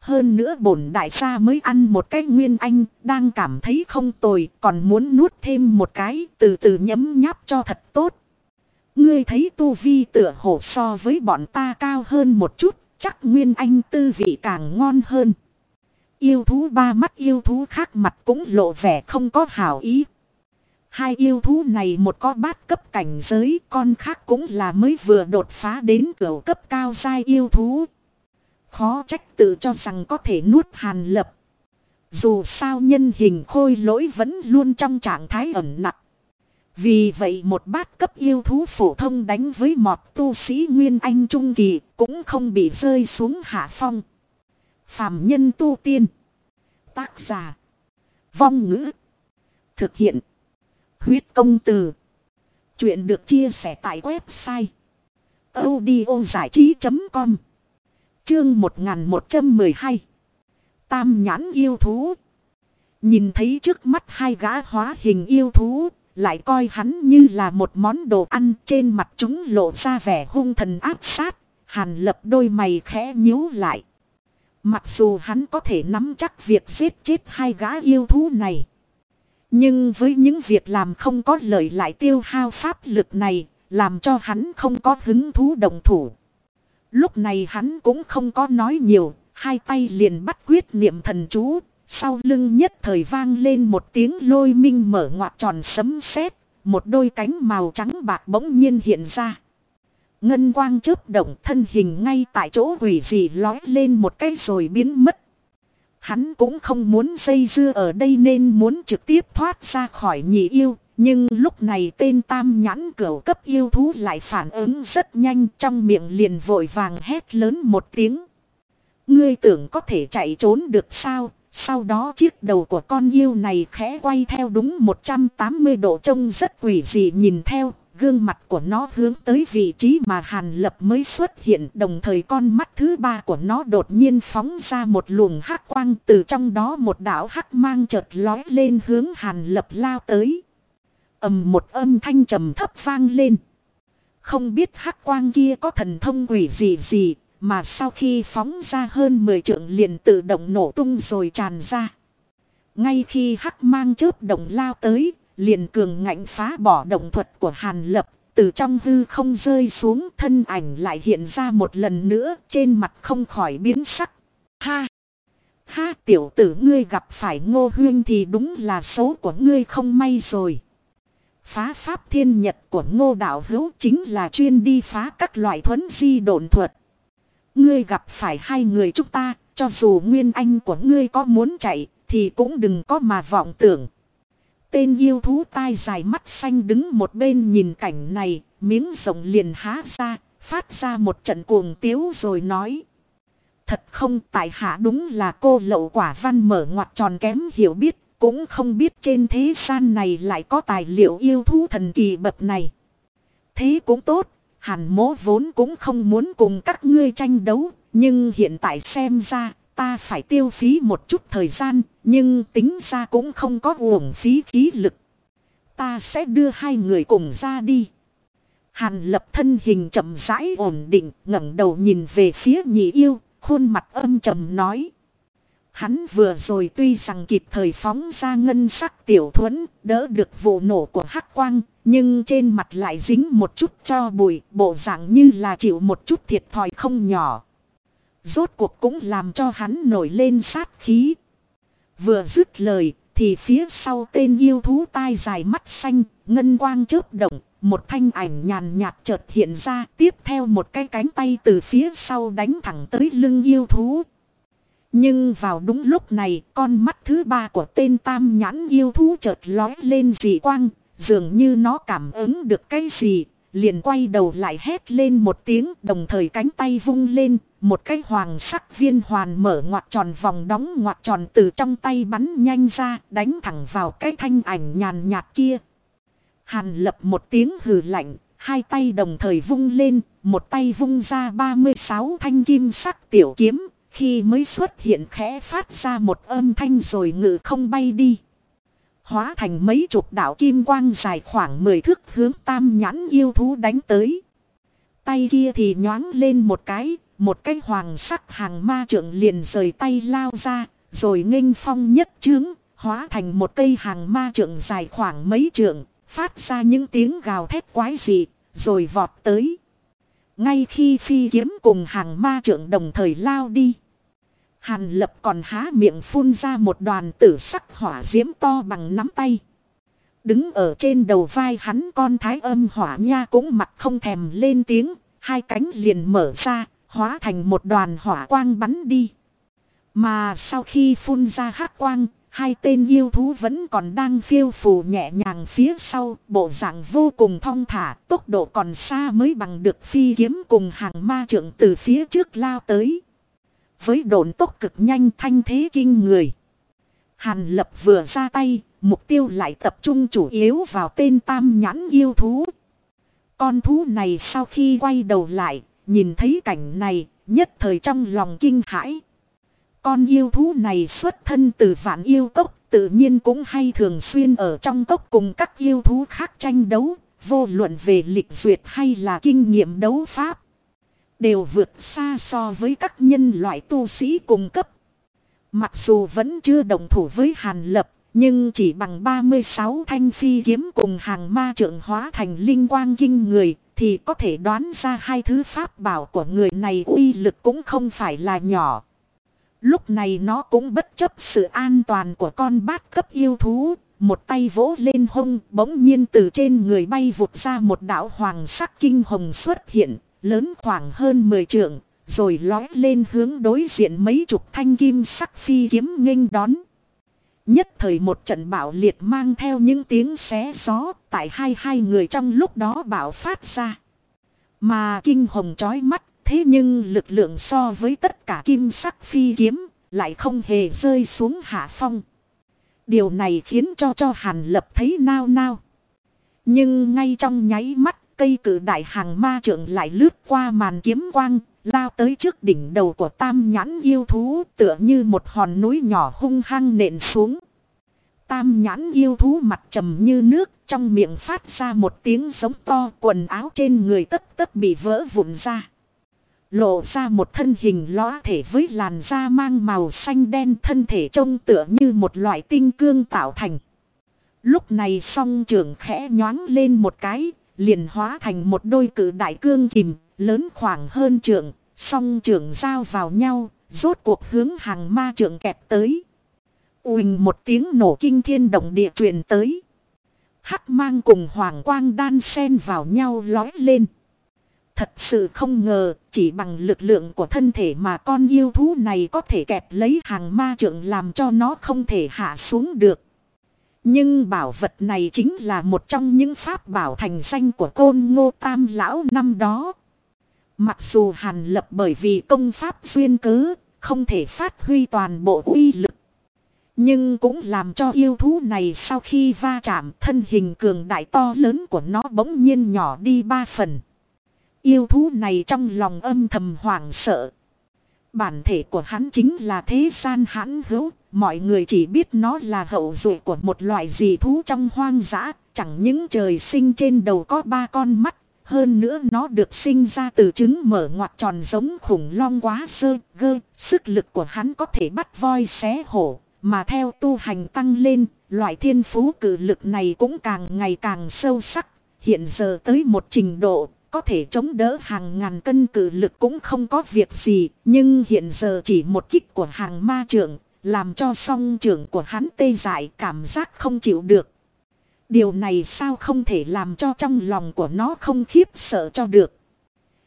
Hơn nữa bổn đại gia mới ăn một cái nguyên anh, đang cảm thấy không tồi, còn muốn nuốt thêm một cái, từ từ nhấm nháp cho thật tốt. Ngươi thấy tu vi tựa hồ so với bọn ta cao hơn một chút, chắc nguyên anh tư vị càng ngon hơn. Yêu thú ba mắt yêu thú khác mặt cũng lộ vẻ không có hảo ý. Hai yêu thú này một có bát cấp cảnh giới, con khác cũng là mới vừa đột phá đến cửa cấp cao sai yêu thú. Khó trách tự cho rằng có thể nuốt hàn lập. Dù sao nhân hình khôi lỗi vẫn luôn trong trạng thái ẩn nặng. Vì vậy một bát cấp yêu thú phổ thông đánh với mọt tu sĩ Nguyên Anh Trung Kỳ cũng không bị rơi xuống hạ phong. Phạm nhân tu tiên. Tác giả. Vong ngữ. Thực hiện. Huyết công từ. Chuyện được chia sẻ tại website. audiozảichí.com Chương 1112 Tam nhãn yêu thú Nhìn thấy trước mắt hai gã hóa hình yêu thú, Lại coi hắn như là một món đồ ăn Trên mặt chúng lộ ra vẻ hung thần áp sát, Hàn lập đôi mày khẽ nhíu lại Mặc dù hắn có thể nắm chắc việc giết chết hai gã yêu thú này. Nhưng với những việc làm không có lợi lại tiêu hao pháp lực này Làm cho hắn không có hứng thú đồng thủ. Lúc này hắn cũng không có nói nhiều, hai tay liền bắt quyết niệm thần chú, sau lưng nhất thời vang lên một tiếng lôi minh mở ngoặt tròn sấm sét, một đôi cánh màu trắng bạc bỗng nhiên hiện ra. Ngân quang chớp động thân hình ngay tại chỗ quỷ dị lói lên một cái rồi biến mất. Hắn cũng không muốn dây dưa ở đây nên muốn trực tiếp thoát ra khỏi nhị yêu, nhưng lúc này tên tam nhãn cửu cấp yêu thú lại phản ứng rất nhanh trong miệng liền vội vàng hét lớn một tiếng. Ngươi tưởng có thể chạy trốn được sao? Sau đó chiếc đầu của con yêu này khẽ quay theo đúng 180 độ trông rất quỷ dị nhìn theo. Gương mặt của nó hướng tới vị trí mà Hàn Lập mới xuất hiện đồng thời con mắt thứ ba của nó đột nhiên phóng ra một luồng hắc quang từ trong đó một đảo hắc mang chợt lói lên hướng Hàn Lập lao tới ầm một âm thanh trầm thấp vang lên. Không biết hắc quang kia có thần thông quỷ gì gì, mà sau khi phóng ra hơn 10 trượng liền tự động nổ tung rồi tràn ra. Ngay khi hắc mang chớp động lao tới, liền cường ngạnh phá bỏ động thuật của Hàn Lập, từ trong hư không rơi xuống thân ảnh lại hiện ra một lần nữa, trên mặt không khỏi biến sắc. Ha! Ha tiểu tử ngươi gặp phải ngô huyên thì đúng là số của ngươi không may rồi. Phá pháp thiên nhật của ngô đạo hữu chính là chuyên đi phá các loại thuấn di độn thuật. Ngươi gặp phải hai người chúng ta, cho dù nguyên anh của ngươi có muốn chạy, thì cũng đừng có mà vọng tưởng. Tên yêu thú tai dài mắt xanh đứng một bên nhìn cảnh này, miếng rộng liền há ra, phát ra một trận cuồng tiếu rồi nói. Thật không tại hạ đúng là cô lậu quả văn mở ngoặt tròn kém hiểu biết, cũng không biết trên thế gian này lại có tài liệu yêu thú thần kỳ bậc này. Thế cũng tốt, hàn mố vốn cũng không muốn cùng các ngươi tranh đấu, nhưng hiện tại xem ra ta phải tiêu phí một chút thời gian, nhưng tính ra cũng không có uổng phí khí lực. Ta sẽ đưa hai người cùng ra đi. Hàn lập thân hình chậm rãi ổn định, ngẩng đầu nhìn về phía nhị yêu, khuôn mặt âm trầm nói. Hắn vừa rồi tuy rằng kịp thời phóng ra ngân sắc tiểu thuẫn, đỡ được vụ nổ của hắc quang, nhưng trên mặt lại dính một chút cho bụi, bộ dạng như là chịu một chút thiệt thòi không nhỏ. Rốt cuộc cũng làm cho hắn nổi lên sát khí. Vừa dứt lời, thì phía sau tên yêu thú tai dài mắt xanh, ngân quang chớp động, một thanh ảnh nhàn nhạt chợt hiện ra, tiếp theo một cái cánh tay từ phía sau đánh thẳng tới lưng yêu thú. Nhưng vào đúng lúc này, con mắt thứ ba của tên tam nhãn yêu thú chợt lói lên dị quang, dường như nó cảm ứng được cái gì, liền quay đầu lại hét lên một tiếng, đồng thời cánh tay vung lên, một cái hoàng sắc viên hoàn mở ngoặt tròn vòng đóng ngoặt tròn từ trong tay bắn nhanh ra, đánh thẳng vào cái thanh ảnh nhàn nhạt kia. Hàn lập một tiếng hừ lạnh, hai tay đồng thời vung lên, một tay vung ra 36 thanh kim sắc tiểu kiếm, khi mới xuất hiện khẽ phát ra một âm thanh rồi ngự không bay đi. Hóa thành mấy chục đạo kim quang dài khoảng 10 thước hướng tam nhãn yêu thú đánh tới. Tay kia thì nhoáng lên một cái, một cái hoàng sắc hàng ma trượng liền rời tay lao ra, rồi nghênh phong nhất trướng, hóa thành một cây hàng ma trượng dài khoảng mấy trượng, phát ra những tiếng gào thét quái dị, rồi vọt tới. Ngay khi phi kiếm cùng hàng ma trượng đồng thời lao đi. Hàn lập còn há miệng phun ra một đoàn tử sắc hỏa diễm to bằng nắm tay. Đứng ở trên đầu vai hắn con thái âm hỏa nha cũng mặt không thèm lên tiếng, hai cánh liền mở ra, hóa thành một đoàn hỏa quang bắn đi. Mà sau khi phun ra hắc quang, hai tên yêu thú vẫn còn đang phiêu phù nhẹ nhàng phía sau, bộ dạng vô cùng thong thả, tốc độ còn xa mới bằng được phi kiếm cùng hàng ma trưởng từ phía trước lao tới. Với độn tốc cực nhanh thanh thế kinh người. Hàn lập vừa ra tay, mục tiêu lại tập trung chủ yếu vào tên tam nhãn yêu thú. Con thú này sau khi quay đầu lại, nhìn thấy cảnh này, nhất thời trong lòng kinh hãi. Con yêu thú này xuất thân từ vạn yêu cốc, tự nhiên cũng hay thường xuyên ở trong cốc cùng các yêu thú khác tranh đấu, vô luận về lịch duyệt hay là kinh nghiệm đấu pháp. Đều vượt xa so với các nhân loại tu sĩ cùng cấp. Mặc dù vẫn chưa đồng thủ với Hàn Lập, nhưng chỉ bằng 36 thanh phi kiếm cùng hàng ma trượng hóa thành linh quang kinh người, thì có thể đoán ra hai thứ pháp bảo của người này uy lực cũng không phải là nhỏ. Lúc này nó cũng bất chấp sự an toàn của con bát cấp yêu thú, một tay vỗ lên hông bỗng nhiên từ trên người bay vụt ra một đạo hoàng sắc kinh hồng xuất hiện, lớn khoảng hơn 10 trượng, rồi lói lên hướng đối diện mấy chục thanh kim sắc phi kiếm nghênh đón. Nhất thời một trận bạo liệt mang theo những tiếng xé gió tại hai hai người trong lúc đó bạo phát ra. Mà kinh hồng chói mắt thế nhưng lực lượng so với tất cả kim sắc phi kiếm lại không hề rơi xuống hạ phong. Điều này khiến cho cho hàn lập thấy nao nao. Nhưng ngay trong nháy mắt cây cử đại hàng ma trượng lại lướt qua màn kiếm quang, lao tới trước đỉnh đầu của tam nhãn yêu thú tựa như một hòn núi nhỏ hung hăng nện xuống. Tam nhãn yêu thú mặt trầm như nước, trong miệng phát ra một tiếng giống to quần áo trên người tất tất bị vỡ vụn ra. Lộ ra một thân hình lõa thể với làn da mang màu xanh đen thân thể trông tựa như một loại tinh cương tạo thành. Lúc này song trường khẽ nhoáng lên một cái, liền hóa thành một đôi cử đại cương kìm, lớn khoảng hơn trượng, song trường giao vào nhau, rốt cuộc hướng hàng ma trượng kẹp tới. Uỳnh một tiếng nổ kinh thiên động địa truyền tới. Hắc mang cùng hoàng quang đan sen vào nhau lói lên. Thật sự không ngờ, chỉ bằng lực lượng của thân thể mà con yêu thú này có thể kẹp lấy hàng ma trượng làm cho nó không thể hạ xuống được. Nhưng bảo vật này chính là một trong những pháp bảo thành danh của côn ngô tam lão năm đó. Mặc dù hàn lập bởi vì công pháp duyên cớ, không thể phát huy toàn bộ uy lực. Nhưng cũng làm cho yêu thú này sau khi va chạm thân hình cường đại to lớn của nó bỗng nhiên nhỏ đi ba phần. Yêu thú này trong lòng âm thầm hoảng sợ. Bản thể của hắn chính là thế gian hãn hữu, mọi người chỉ biết nó là hậu duệ của một loại dị thú trong hoang dã, chẳng những trời sinh trên đầu có ba con mắt, hơn nữa nó được sinh ra từ trứng mở ngoặt tròn giống khủng long quá sơ gơ, sức lực của hắn có thể bắt voi xé hổ, mà theo tu hành tăng lên, loại thiên phú cử lực này cũng càng ngày càng sâu sắc, hiện giờ tới một trình độ có thể chống đỡ hàng ngàn cân cử lực cũng không có việc gì, nhưng hiện giờ chỉ một kích của hàng ma trưởng, làm cho song trưởng của hắn tê dại cảm giác không chịu được. Điều này sao không thể làm cho trong lòng của nó không khiếp sợ cho được.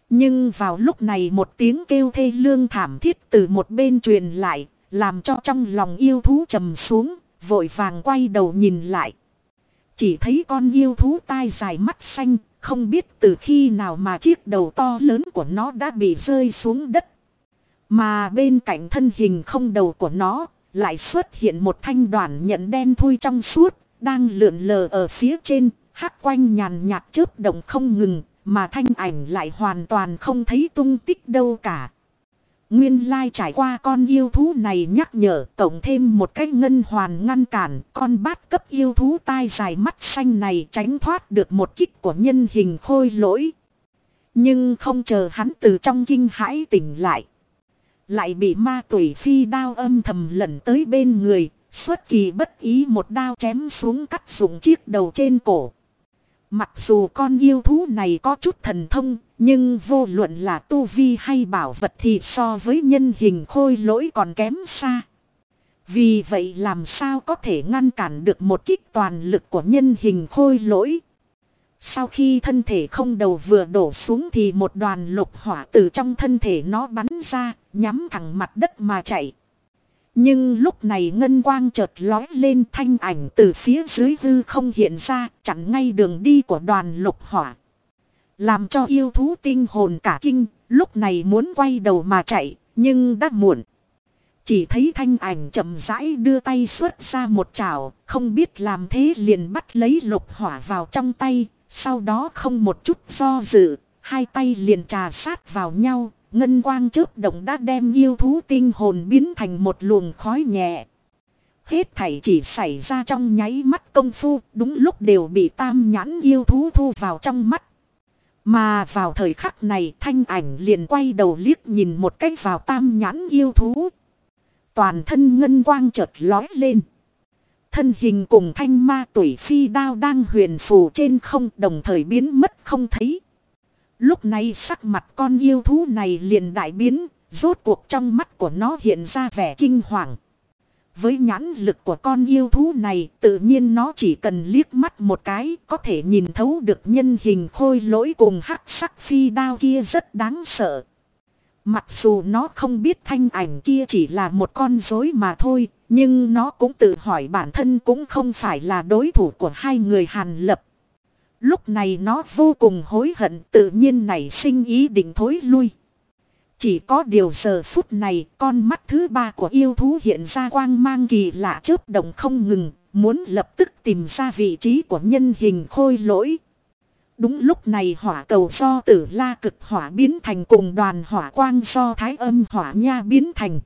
Nhưng vào lúc này một tiếng kêu thê lương thảm thiết từ một bên truyền lại, làm cho trong lòng yêu thú trầm xuống, vội vàng quay đầu nhìn lại. Chỉ thấy con yêu thú tai dài mắt xanh, không biết từ khi nào mà chiếc đầu to lớn của nó đã bị rơi xuống đất. Mà bên cạnh thân hình không đầu của nó, lại xuất hiện một thanh đoàn nhận đen thui trong suốt, đang lượn lờ ở phía trên, hắc quanh nhàn nhạt chớp động không ngừng, mà thanh ảnh lại hoàn toàn không thấy tung tích đâu cả. Nguyên lai trải qua con yêu thú này nhắc nhở cộng thêm một cái ngân hoàn ngăn cản con bát cấp yêu thú tai dài mắt xanh này tránh thoát được một kích của nhân hình khôi lỗi. Nhưng không chờ hắn từ trong kinh hãi tỉnh lại. Lại bị ma tuổi phi đao âm thầm lẩn tới bên người, xuất kỳ bất ý một đao chém xuống cắt dùng chiếc đầu trên cổ. Mặc dù con yêu thú này có chút thần thông, nhưng vô luận là tu vi hay bảo vật thì so với nhân hình khôi lỗi còn kém xa. Vì vậy làm sao có thể ngăn cản được một kích toàn lực của nhân hình khôi lỗi. Sau khi thân thể không đầu vừa đổ xuống thì một đoàn lục hỏa từ trong thân thể nó bắn ra, nhắm thẳng mặt đất mà chạy. Nhưng lúc này ngân quang chợt lói lên thanh ảnh từ phía dưới hư không hiện ra, chặn ngay đường đi của đoàn lục hỏa. Làm cho yêu thú tinh hồn cả kinh, lúc này muốn quay đầu mà chạy, nhưng đã muộn. Chỉ thấy thanh ảnh chậm rãi đưa tay xuất ra một chảo, không biết làm thế liền bắt lấy lục hỏa vào trong tay, sau đó không một chút do dự, hai tay liền trà sát vào nhau, ngân quang chớp động đã đem yêu thú tinh hồn biến thành một luồng khói nhẹ. Hết thảy chỉ xảy ra trong nháy mắt công phu, đúng lúc đều bị tam nhãn yêu thú thu vào trong mắt. Mà vào thời khắc này thanh ảnh liền quay đầu liếc nhìn một cách vào tam nhãn yêu thú. Toàn thân ngân quang chợt lói lên. Thân hình cùng thanh ma tuổi phi đao đang huyền phù trên không đồng thời biến mất không thấy. Lúc này sắc mặt con yêu thú này liền đại biến, rốt cuộc trong mắt của nó hiện ra vẻ kinh hoàng. Với nhãn lực của con yêu thú này, tự nhiên nó chỉ cần liếc mắt một cái, có thể nhìn thấu được nhân hình khôi lỗi cùng hắc sắc phi đao kia rất đáng sợ. Mặc dù nó không biết thanh ảnh kia chỉ là một con dối mà thôi, nhưng nó cũng tự hỏi bản thân cũng không phải là đối thủ của hai người Hàn Lập. Lúc này nó vô cùng hối hận tự nhiên nảy sinh ý định thối lui. Chỉ có điều giờ phút này con mắt thứ ba của yêu thú hiện ra quang mang kỳ lạ chớp động không ngừng, muốn lập tức tìm ra vị trí của nhân hình khôi lỗi. Đúng lúc này hỏa cầu do tử la cực hỏa biến thành cùng đoàn hỏa quang do thái âm hỏa nha biến thành.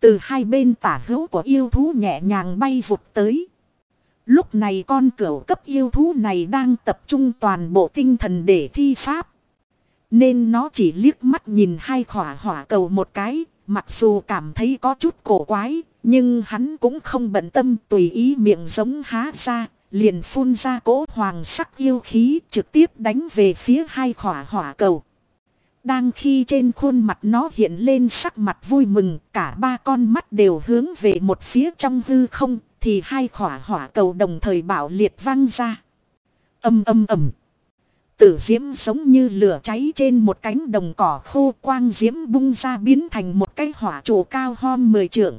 Từ hai bên tả hữu của yêu thú nhẹ nhàng bay vụt tới. Lúc này con cửu cấp yêu thú này đang tập trung toàn bộ tinh thần để thi pháp. Nên nó chỉ liếc mắt nhìn hai khỏa hỏa cầu một cái, mặc dù cảm thấy có chút cổ quái, nhưng hắn cũng không bận tâm tùy ý miệng giống há ra, liền phun ra cỗ hoàng sắc yêu khí trực tiếp đánh về phía hai khỏa hỏa cầu. Đang khi trên khuôn mặt nó hiện lên sắc mặt vui mừng, cả ba con mắt đều hướng về một phía trong hư không, thì hai khỏa hỏa cầu đồng thời bạo liệt vang ra. Âm âm ầm. Tử diễm giống như lửa cháy trên một cánh đồng cỏ khô quang diễm bung ra biến thành một cái hỏa trụ cao hom mười trượng.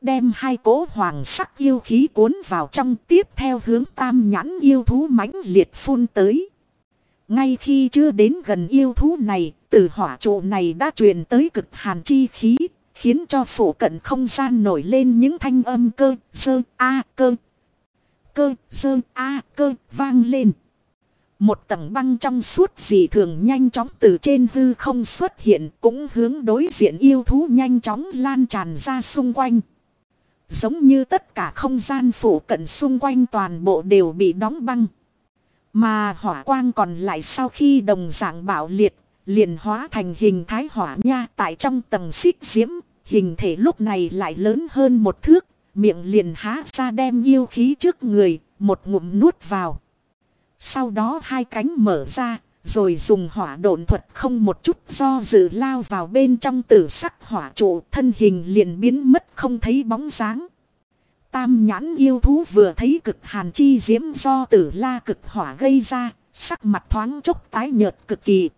đem hai cỗ hoàng sắc yêu khí cuốn vào trong tiếp theo hướng tam nhãn yêu thú mãnh liệt phun tới. Ngay khi chưa đến gần yêu thú này, từ hỏa trụ này đã truyền tới cực hàn chi khí, khiến cho phủ cận không gian nổi lên những thanh âm cơ, sơ, a, cơ, cơ, sơ, a, cơ, vang lên. Một tầng băng trong suốt dị thường nhanh chóng từ trên hư không xuất hiện cũng hướng đối diện yêu thú nhanh chóng lan tràn ra xung quanh. Giống như tất cả không gian phủ cận xung quanh toàn bộ đều bị đóng băng. Mà hỏa quang còn lại sau khi đồng dạng bạo liệt, liền hóa thành hình thái hỏa nha tại trong tầng xích diễm, hình thể lúc này lại lớn hơn một thước, miệng liền há ra đem yêu khí trước người, một ngụm nuốt vào. Sau đó hai cánh mở ra, rồi dùng hỏa độn thuật không một chút do dự lao vào bên trong tử sắc hỏa trụ thân hình liền biến mất không thấy bóng dáng. Tam nhãn yêu thú vừa thấy cực hàn chi diễm do tử la cực hỏa gây ra, sắc mặt thoáng chốc tái nhợt cực kỳ.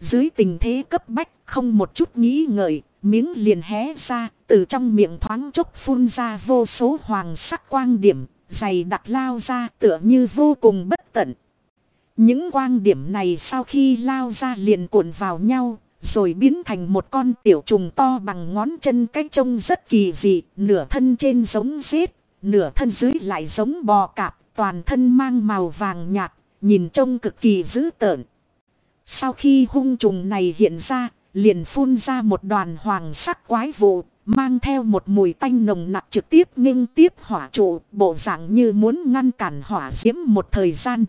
Dưới tình thế cấp bách không một chút nghĩ ngợi, miếng liền hé ra, từ trong miệng thoáng chốc phun ra vô số hoàng sắc quang điểm, dày đặc lao ra tựa như vô cùng bất tận. Những quang điểm này sau khi lao ra liền cuộn vào nhau, rồi biến thành một con tiểu trùng to bằng ngón chân cái trông rất kỳ dị, nửa thân trên giống rết, nửa thân dưới lại giống bò cạp, toàn thân mang màu vàng nhạt, nhìn trông cực kỳ dữ tợn. Sau khi hung trùng này hiện ra, liền phun ra một đoàn hoàng sắc quái vụ, mang theo một mùi tanh nồng nặc trực tiếp nghênh tiếp hỏa trụ, bộ dạng như muốn ngăn cản hỏa diễm một thời gian.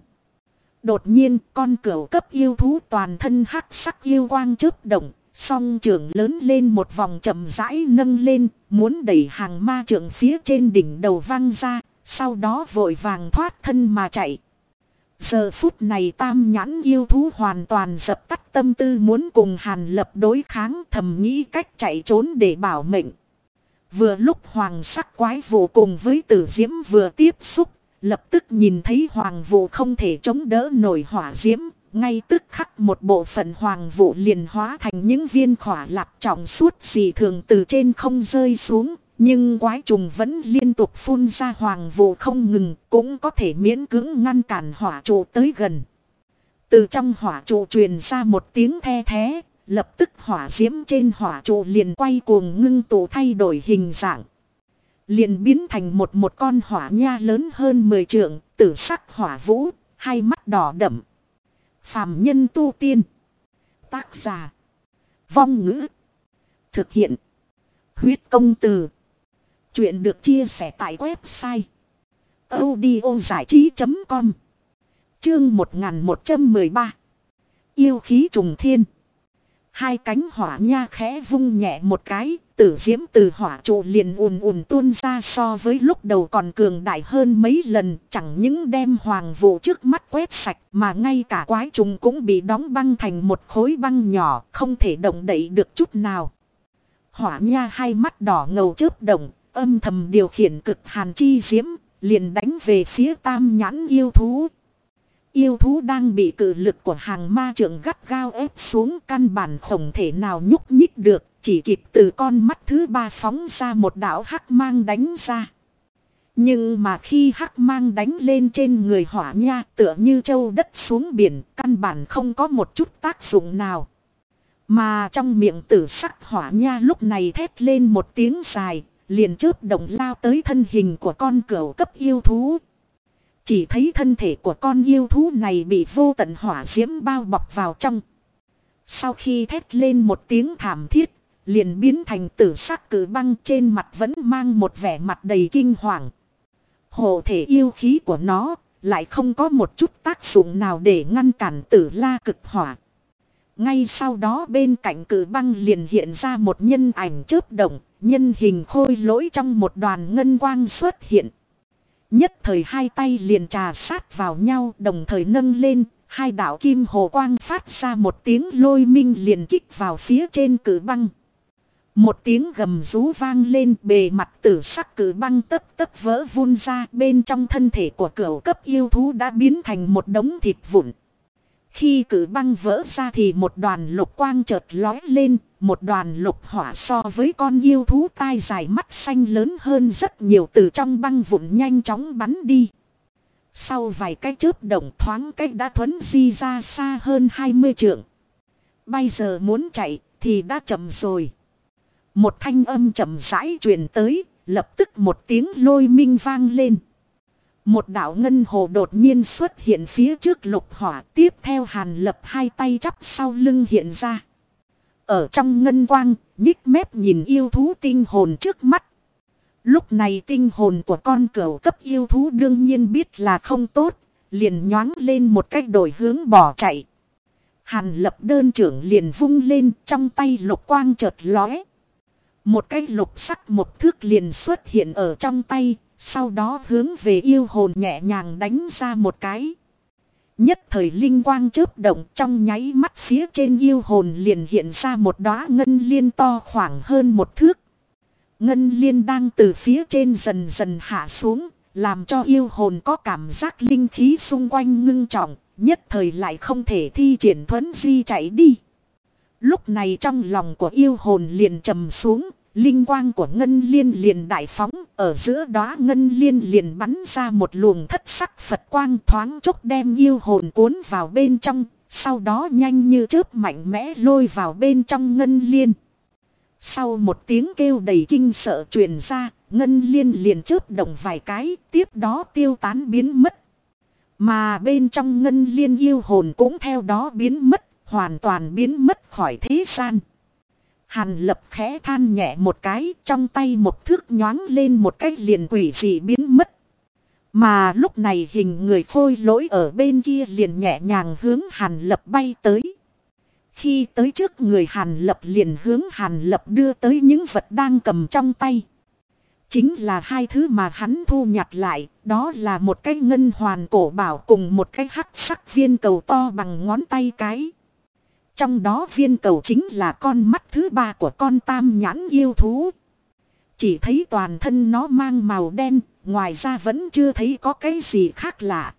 Đột nhiên, con cửu cấp yêu thú toàn thân hắc sắc yêu quang chớp động, song trưởng lớn lên một vòng chậm rãi nâng lên, muốn đẩy hàng ma trưởng phía trên đỉnh đầu văng ra, sau đó vội vàng thoát thân mà chạy. Giờ phút này tam nhãn yêu thú hoàn toàn dập tắt tâm tư muốn cùng hàn lập đối kháng thầm nghĩ cách chạy trốn để bảo mệnh. Vừa lúc hoàng sắc quái vụ cùng với tử diễm vừa tiếp xúc, lập tức nhìn thấy hoàng vụ không thể chống đỡ nổi hỏa diễm, ngay tức khắc một bộ phận hoàng vụ liền hóa thành những viên khỏa lạc trọng suốt dị thường từ trên không rơi xuống, nhưng quái trùng vẫn liên tục phun ra hoàng vụ không ngừng, cũng có thể miễn cưỡng ngăn cản hỏa trụ tới gần. Từ trong hỏa trụ truyền ra một tiếng the thế, lập tức hỏa diễm trên hỏa trụ liền quay cuồng ngưng tụ thay đổi hình dạng. Liền biến thành một một con hỏa nha lớn hơn 10 trượng, tử sắc hỏa vũ, hai mắt đỏ đậm. Phàm nhân tu tiên. Tác giả. Vong ngữ. Thực hiện. Huyết công từ. Chuyện được chia sẻ tại website audiozảichí.com Chương 1113 Yêu khí trùng thiên. Hai cánh hỏa nha khẽ vung nhẹ một cái, tử diễm từ hỏa trụ liền ùn ùn tuôn ra so với lúc đầu còn cường đại hơn mấy lần, chẳng những đem hoàng vụ trước mắt quét sạch mà ngay cả quái trùng cũng bị đóng băng thành một khối băng nhỏ, không thể động đậy được chút nào. Hỏa nha hai mắt đỏ ngầu chớp động, âm thầm điều khiển cực hàn chi diễm, liền đánh về phía tam nhãn yêu thú. Yêu thú đang bị cự lực của hàng ma trưởng gắt gao ép xuống căn bản không thể nào nhúc nhích được, chỉ kịp từ con mắt thứ ba phóng ra một đạo hắc mang đánh ra. Nhưng mà khi hắc mang đánh lên trên người hỏa nha tựa như châu đất xuống biển, căn bản không có một chút tác dụng nào. Mà trong miệng tử sắc hỏa nha lúc này thét lên một tiếng dài, liền chớp động lao tới thân hình của con cửu cấp yêu thú. Chỉ thấy thân thể của con yêu thú này bị vô tận hỏa diễm bao bọc vào trong. Sau khi thét lên một tiếng thảm thiết, liền biến thành tử sắc cử băng trên mặt vẫn mang một vẻ mặt đầy kinh hoàng. Hộ thể yêu khí của nó lại không có một chút tác dụng nào để ngăn cản tử la cực hỏa. Ngay sau đó bên cạnh cử băng liền hiện ra một nhân ảnh chớp động, nhân hình khôi lỗi trong một đoàn ngân quang xuất hiện. Nhất thời hai tay liền trà sát vào nhau đồng thời nâng lên, hai đạo kim hồ quang phát ra một tiếng lôi minh liền kích vào phía trên cử băng. Một tiếng gầm rú vang lên bề mặt tử sắc cử băng tấp tấp vỡ vun ra bên trong thân thể của cửu cấp yêu thú đã biến thành một đống thịt vụn. Khi cử băng vỡ ra thì một đoàn lục quang chợt lói lên, một đoàn lục hỏa so với con yêu thú tai dài mắt xanh lớn hơn rất nhiều từ trong băng vụn nhanh chóng bắn đi. Sau vài cái chớp động thoáng cách đã thuấn di ra xa hơn 20 trượng. Bây giờ muốn chạy thì đã chậm rồi. Một thanh âm chậm rãi truyền tới, lập tức một tiếng lôi minh vang lên. Một đạo ngân hồ đột nhiên xuất hiện phía trước lục hỏa tiếp theo hàn lập hai tay chắp sau lưng hiện ra. Ở trong ngân quang, nhích mép nhìn yêu thú tinh hồn trước mắt. Lúc này tinh hồn của con cửu cấp yêu thú đương nhiên biết là không tốt, liền nhoáng lên một cách đổi hướng bỏ chạy. Hàn lập đơn trưởng liền vung lên trong tay lục quang chợt lóe. Một cái lục sắc một thước liền xuất hiện ở trong tay, sau đó hướng về yêu hồn nhẹ nhàng đánh ra một cái. Nhất thời linh quang chớp động trong nháy mắt phía trên yêu hồn liền hiện ra một đóa ngân liên to khoảng hơn một thước. Ngân liên đang từ phía trên dần dần hạ xuống, làm cho yêu hồn có cảm giác linh khí xung quanh ngưng trọng, nhất thời lại không thể thi triển thuấn di chạy đi. Lúc này trong lòng của yêu hồn liền trầm xuống, linh quang của ngân liên liền đại phóng, ở giữa đó ngân liên liền bắn ra một luồng thất sắc Phật quang thoáng chốc đem yêu hồn cuốn vào bên trong, sau đó nhanh như chớp mạnh mẽ lôi vào bên trong ngân liên. Sau một tiếng kêu đầy kinh sợ truyền ra, ngân liên liền chớp động vài cái, tiếp đó tiêu tán biến mất. Mà bên trong ngân liên yêu hồn cũng theo đó biến mất, hoàn toàn biến mất khỏi thế gian. Hàn lập khẽ than nhẹ một cái, trong tay một thước nhoáng lên một cách liền quỷ dị biến mất. Mà lúc này hình người khôi lỗi ở bên kia liền nhẹ nhàng hướng hàn lập bay tới. Khi tới trước người hàn lập liền hướng hàn lập đưa tới những vật đang cầm trong tay. Chính là hai thứ mà hắn thu nhặt lại, đó là một cái ngân hoàn cổ bảo cùng một cái hắc sắc viên cầu to bằng ngón tay cái. Trong đó viên cầu chính là con mắt thứ ba của con tam nhãn yêu thú. Chỉ thấy toàn thân nó mang màu đen, ngoài ra vẫn chưa thấy có cái gì khác lạ.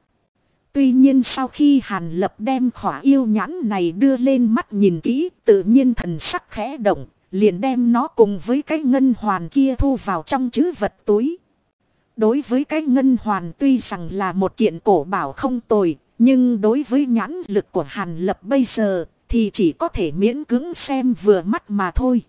Tuy nhiên sau khi Hàn Lập đem khỏa yêu nhãn này đưa lên mắt nhìn kỹ, tự nhiên thần sắc khẽ động, liền đem nó cùng với cái ngân hoàn kia thu vào trong chữ vật túi. Đối với cái ngân hoàn tuy rằng là một kiện cổ bảo không tồi, nhưng đối với nhãn lực của Hàn Lập bây giờ thì chỉ có thể miễn cưỡng xem vừa mắt mà thôi.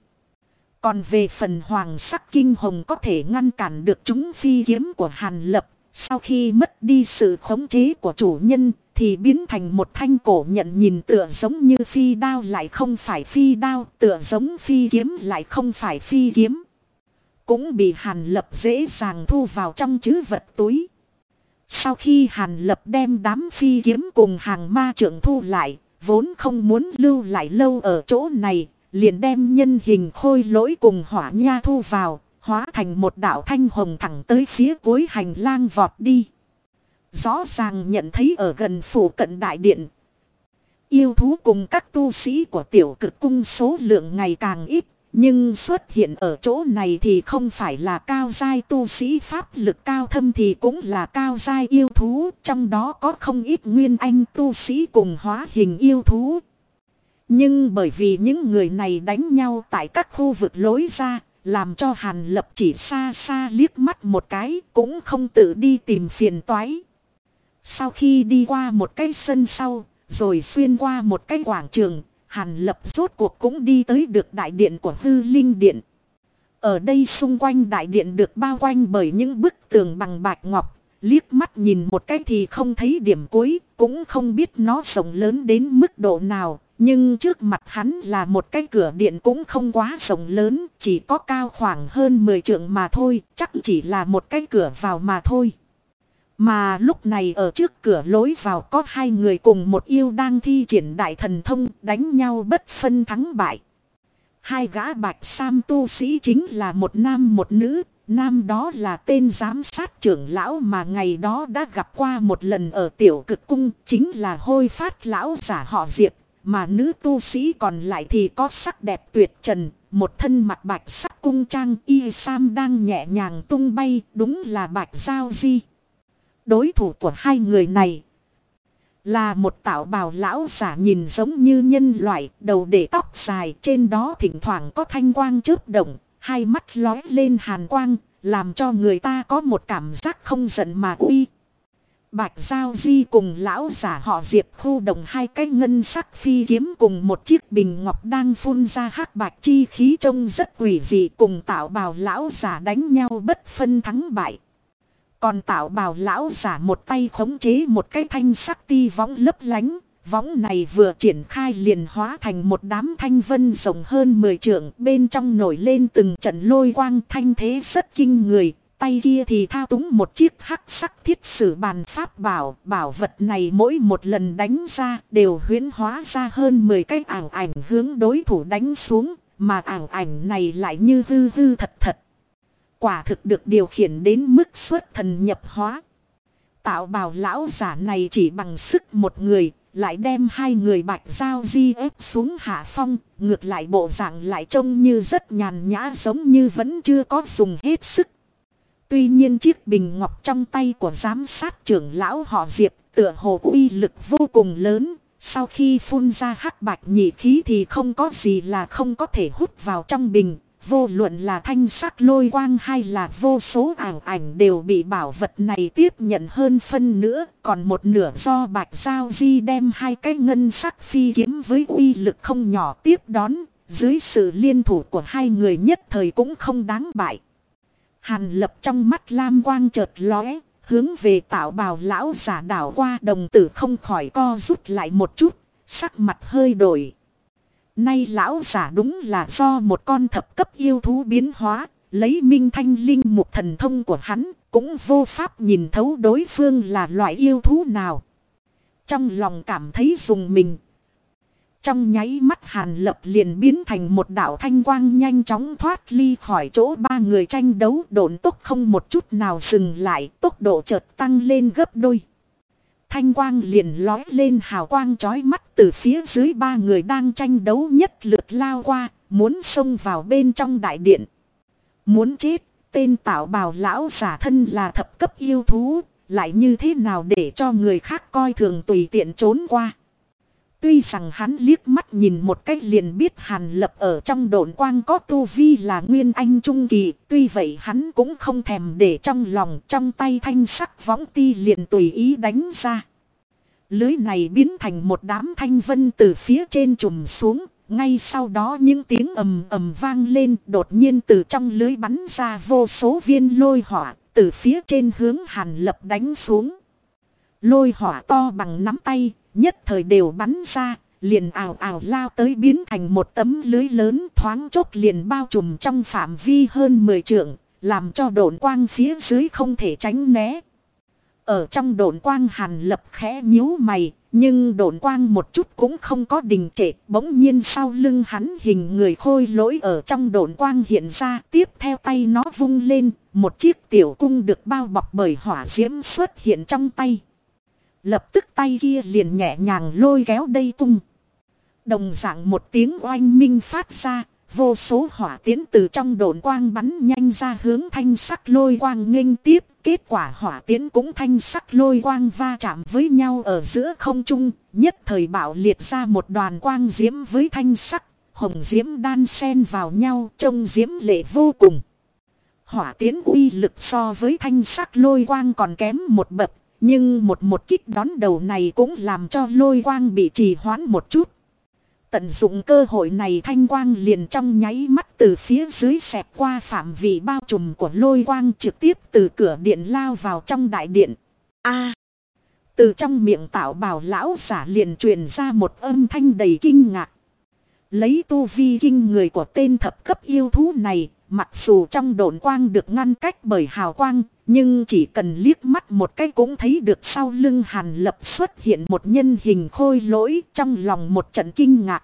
Còn về phần hoàng sắc kinh hồng có thể ngăn cản được chúng phi kiếm của Hàn Lập, sau khi mất đi sự khống chế của chủ nhân thì biến thành một thanh cổ nhận nhìn tựa giống như phi đao lại không phải phi đao, tựa giống phi kiếm lại không phải phi kiếm. Cũng bị Hàn Lập dễ dàng thu vào trong chữ vật túi. Sau khi Hàn Lập đem đám phi kiếm cùng hàng ma trưởng thu lại, vốn không muốn lưu lại lâu ở chỗ này, liền đem nhân hình khôi lỗi cùng hỏa nha thu vào, hóa thành một đạo thanh hồng thẳng tới phía cuối hành lang vọt đi. Rõ ràng nhận thấy ở gần phủ cận đại điện. Yêu thú cùng các tu sĩ của tiểu cực cung số lượng ngày càng ít, nhưng xuất hiện ở chỗ này thì không phải là cao giai tu sĩ pháp lực cao thâm thì cũng là cao giai yêu thú, trong đó có không ít nguyên anh tu sĩ cùng hóa hình yêu thú. Nhưng bởi vì những người này đánh nhau tại các khu vực lối ra, làm cho Hàn Lập chỉ xa xa liếc mắt một cái, cũng không tự đi tìm phiền toái. Sau khi đi qua một cái sân sau, rồi xuyên qua một cái quảng trường, Hàn lập rốt cuộc cũng đi tới được đại điện của hư linh điện. Ở đây xung quanh đại điện được bao quanh bởi những bức tường bằng bạch ngọc. Liếc mắt nhìn một cái thì không thấy điểm cuối, cũng không biết nó rộng lớn đến mức độ nào. Nhưng trước mặt hắn là một cái cửa điện cũng không quá rộng lớn, chỉ có cao khoảng hơn 10 trượng mà thôi, chắc chỉ là một cái cửa vào mà thôi. Mà lúc này ở trước cửa lối vào có hai người cùng một yêu đang thi triển đại thần thông đánh nhau bất phân thắng bại. Hai gã bạch sam tu sĩ chính là một nam một nữ, nam đó là tên giám sát trưởng lão mà ngày đó đã gặp qua một lần ở tiểu cực cung, chính là hôi phát lão giả họ diệp, mà nữ tu sĩ còn lại thì có sắc đẹp tuyệt trần, một thân mặt bạch sắc cung trang y sam đang nhẹ nhàng tung bay, đúng là bạch giao di. Đối thủ của hai người này Là một tạo bào lão giả nhìn giống như nhân loại, đầu để tóc dài, trên đó thỉnh thoảng có thanh quang chớp động, hai mắt lói lên hàn quang, làm cho người ta có một cảm giác không giận mà uy. Bạch Giao Di cùng lão giả họ Diệp khu đồng hai cái ngân sắc phi kiếm cùng một chiếc bình ngọc đang phun ra hắc bạch chi khí trông rất quỷ dị cùng tạo bào lão giả đánh nhau bất phân thắng bại. Còn tạo bào lão giả một tay khống chế một cái thanh sắc ti võng lấp lánh, võng này vừa triển khai liền hóa thành một đám thanh vân rộng hơn 10 trượng bên trong nổi lên từng trận lôi quang thanh thế rất kinh người, tay kia thì thao túng một chiếc hắc sắc thiết sử bàn pháp bảo, bảo vật này mỗi một lần đánh ra đều huyến hóa ra hơn 10 cái ảng ảnh hướng đối thủ đánh xuống, mà ảng ảnh này lại như hư hư thật thật. Quả thực được điều khiển đến mức xuất thần nhập hóa. Tạo bào lão giả này chỉ bằng sức một người, lại đem hai người bạch giao di ép xuống hạ phong, ngược lại bộ dạng lại trông như rất nhàn nhã giống như vẫn chưa có dùng hết sức. Tuy nhiên chiếc bình ngọc trong tay của giám sát trưởng lão họ Diệp tựa hồ uy lực vô cùng lớn. Sau khi phun ra hắc bạch nhị khí thì không có gì là không có thể hút vào trong bình. Vô luận là thanh sắc lôi quang hay là vô số ảo ảnh đều bị bảo vật này tiếp nhận hơn phân nữa. Còn một nửa do bạch giao di đem hai cái ngân sắc phi kiếm với uy lực không nhỏ tiếp đón. Dưới sự liên thủ của hai người nhất thời cũng không đáng bại. Hàn lập trong mắt lam quang chợt lóe, hướng về tạo bào lão giả đảo qua đồng tử không khỏi co rút lại một chút, sắc mặt hơi đổi. Nay lão giả đúng là do một con thập cấp yêu thú biến hóa, lấy minh thanh linh một thần thông của hắn, cũng vô pháp nhìn thấu đối phương là loại yêu thú nào. Trong lòng cảm thấy dùng mình, trong nháy mắt hàn lập liền biến thành một đạo thanh quang nhanh chóng thoát ly khỏi chỗ ba người tranh đấu độn tốc không một chút nào dừng lại tốc độ chợt tăng lên gấp đôi. Thanh quang liền lói lên hào quang chói mắt từ phía dưới ba người đang tranh đấu nhất lượt lao qua, muốn xông vào bên trong đại điện. Muốn chết, tên tạo bào lão giả thân là thập cấp yêu thú, lại như thế nào để cho người khác coi thường tùy tiện trốn qua. Tuy rằng hắn liếc mắt nhìn một cách liền biết hàn lập ở trong độn quang có tu vi là nguyên anh trung kỳ. Tuy vậy hắn cũng không thèm để trong lòng trong tay thanh sắc võng ti liền tùy ý đánh ra. Lưới này biến thành một đám thanh vân từ phía trên trùm xuống. Ngay sau đó những tiếng ầm ầm vang lên đột nhiên từ trong lưới bắn ra vô số viên lôi hỏa từ phía trên hướng hàn lập đánh xuống. Lôi hỏa to bằng nắm tay, Nhất thời đều bắn ra, liền ảo ảo lao tới biến thành một tấm lưới lớn thoáng chốc liền bao trùm trong phạm vi hơn 10 trượng, làm cho độn quang phía dưới không thể tránh né. Ở trong độn quang hàn lập khẽ nhíu mày, nhưng độn quang một chút cũng không có đình trệ, bỗng nhiên sau lưng hắn hình người khôi lỗi ở trong độn quang hiện ra, tiếp theo tay nó vung lên, một chiếc tiểu cung được bao bọc bởi hỏa diễm xuất hiện trong tay. Lập tức tay kia liền nhẹ nhàng lôi kéo đây tung. Đồng dạng một tiếng oanh minh phát ra, vô số hỏa tiến từ trong đồn quang bắn nhanh ra hướng thanh sắc lôi quang nghênh tiếp. Kết quả hỏa tiến cũng thanh sắc lôi quang va chạm với nhau ở giữa không trung, nhất thời bạo liệt ra một đoàn quang diễm với thanh sắc, hồng diễm đan xen vào nhau trông diễm lệ vô cùng. Hỏa tiến uy lực so với thanh sắc lôi quang còn kém một bậc, nhưng một một kích đón đầu này cũng làm cho lôi quang bị trì hoãn một chút. Tận dụng cơ hội này thanh quang liền trong nháy mắt từ phía dưới xẹp qua phạm vị bao trùm của lôi quang trực tiếp từ cửa điện lao vào trong đại điện. A. từ trong miệng tạo bảo lão giả liền truyền ra một âm thanh đầy kinh ngạc. Lấy tu vi kinh người của tên thập cấp yêu thú này, mặc dù trong đồn quang được ngăn cách bởi hào quang, nhưng chỉ cần liếc mắt một cái cũng thấy được sau lưng hàn lập xuất hiện một nhân hình khôi lỗi trong lòng một trận kinh ngạc.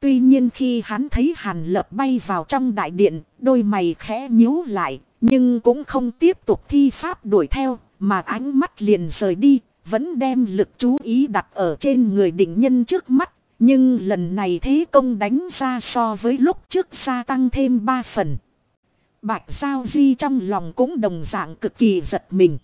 Tuy nhiên khi hắn thấy hàn lập bay vào trong đại điện, đôi mày khẽ nhíu lại, nhưng cũng không tiếp tục thi pháp đuổi theo, mà ánh mắt liền rời đi, vẫn đem lực chú ý đặt ở trên người định nhân trước mắt. Nhưng lần này thế công đánh ra so với lúc trước gia tăng thêm 3 phần. Bạch Giao Di trong lòng cũng đồng dạng cực kỳ giật mình.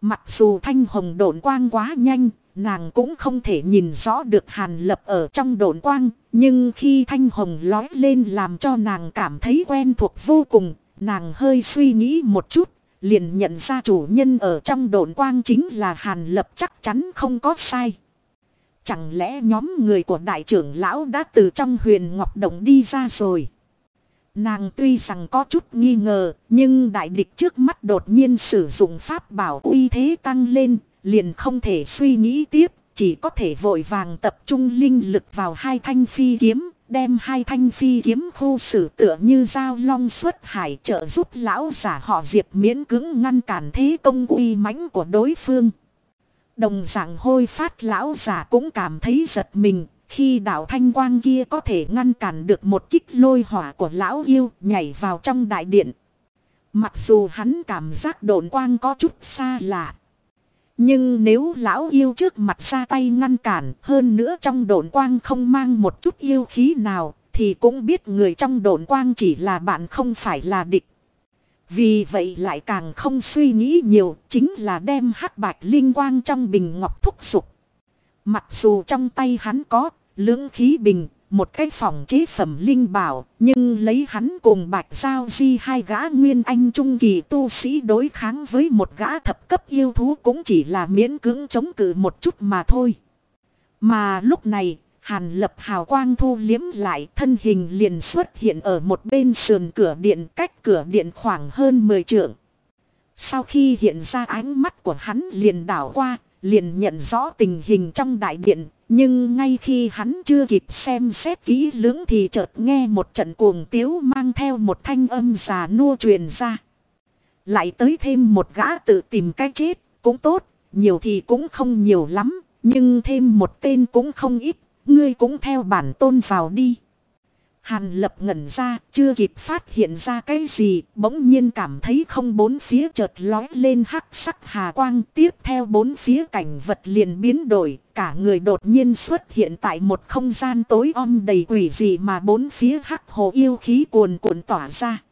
Mặc dù thanh hồng độn quang quá nhanh, nàng cũng không thể nhìn rõ được hàn lập ở trong độn quang. Nhưng khi thanh hồng lói lên làm cho nàng cảm thấy quen thuộc vô cùng, nàng hơi suy nghĩ một chút, liền nhận ra chủ nhân ở trong độn quang chính là hàn lập chắc chắn không có sai. Chẳng lẽ nhóm người của đại trưởng lão đã từ trong huyền ngọc động đi ra rồi? Nàng tuy rằng có chút nghi ngờ, nhưng đại địch trước mắt đột nhiên sử dụng pháp bảo uy thế tăng lên, liền không thể suy nghĩ tiếp, chỉ có thể vội vàng tập trung linh lực vào hai thanh phi kiếm, đem hai thanh phi kiếm khu sử tựa như dao long xuất hải trợ giúp lão giả họ diệp miễn cứng ngăn cản thế công uy mãnh của đối phương. Đồng dạng hôi phát lão giả cũng cảm thấy giật mình, khi đạo thanh quang kia có thể ngăn cản được một kích lôi hỏa của lão yêu nhảy vào trong đại điện. Mặc dù hắn cảm giác đồn quang có chút xa lạ. Nhưng nếu lão yêu trước mặt ra tay ngăn cản hơn nữa trong đồn quang không mang một chút yêu khí nào, thì cũng biết người trong đồn quang chỉ là bạn không phải là địch. Vì vậy lại càng không suy nghĩ nhiều, chính là đem hắc bạch linh quang trong bình ngọc thúc sục. Mặc dù trong tay hắn có lưỡng khí bình, một cái phòng chế phẩm linh bảo, nhưng lấy hắn cùng bạch giao di hai gã nguyên anh trung kỳ tu sĩ đối kháng với một gã thập cấp yêu thú cũng chỉ là miễn cưỡng chống cự một chút mà thôi. Mà lúc này, hàn lập hào quang thu liếm lại thân hình liền xuất hiện ở một bên sườn cửa điện cách cửa điện khoảng hơn 10 trượng. Sau khi hiện ra ánh mắt của hắn liền đảo qua, liền nhận rõ tình hình trong đại điện, nhưng ngay khi hắn chưa kịp xem xét kỹ lưỡng thì chợt nghe một trận cuồng tiếu mang theo một thanh âm già nua truyền ra. Lại tới thêm một gã tự tìm cái chết, cũng tốt, nhiều thì cũng không nhiều lắm, nhưng thêm một tên cũng không ít, ngươi cũng theo bản tôn vào đi. Hàn lập ngẩn ra, chưa kịp phát hiện ra cái gì, bỗng nhiên cảm thấy không bốn phía chợt lói lên hắc sắc hà quang. Tiếp theo bốn phía cảnh vật liền biến đổi, cả người đột nhiên xuất hiện tại một không gian tối om đầy quỷ dị mà bốn phía hắc hồ yêu khí cuồn cuộn tỏa ra.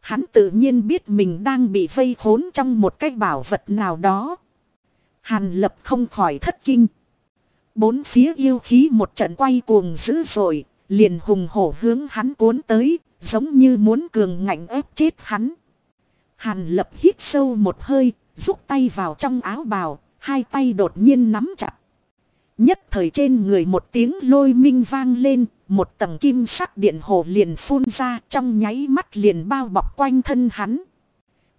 Hắn tự nhiên biết mình đang bị vây khốn trong một cái bảo vật nào đó. Hàn lập không khỏi thất kinh. Bốn phía yêu khí một trận quay cuồng dữ dội, liền hùng hổ hướng hắn cuốn tới, giống như muốn cường ngạnh ép chết hắn. Hàn lập hít sâu một hơi, rút tay vào trong áo bào, hai tay đột nhiên nắm chặt. Nhất thời trên người một tiếng lôi minh vang lên, một tầng kim sắc điện hồ liền phun ra trong nháy mắt liền bao bọc quanh thân hắn.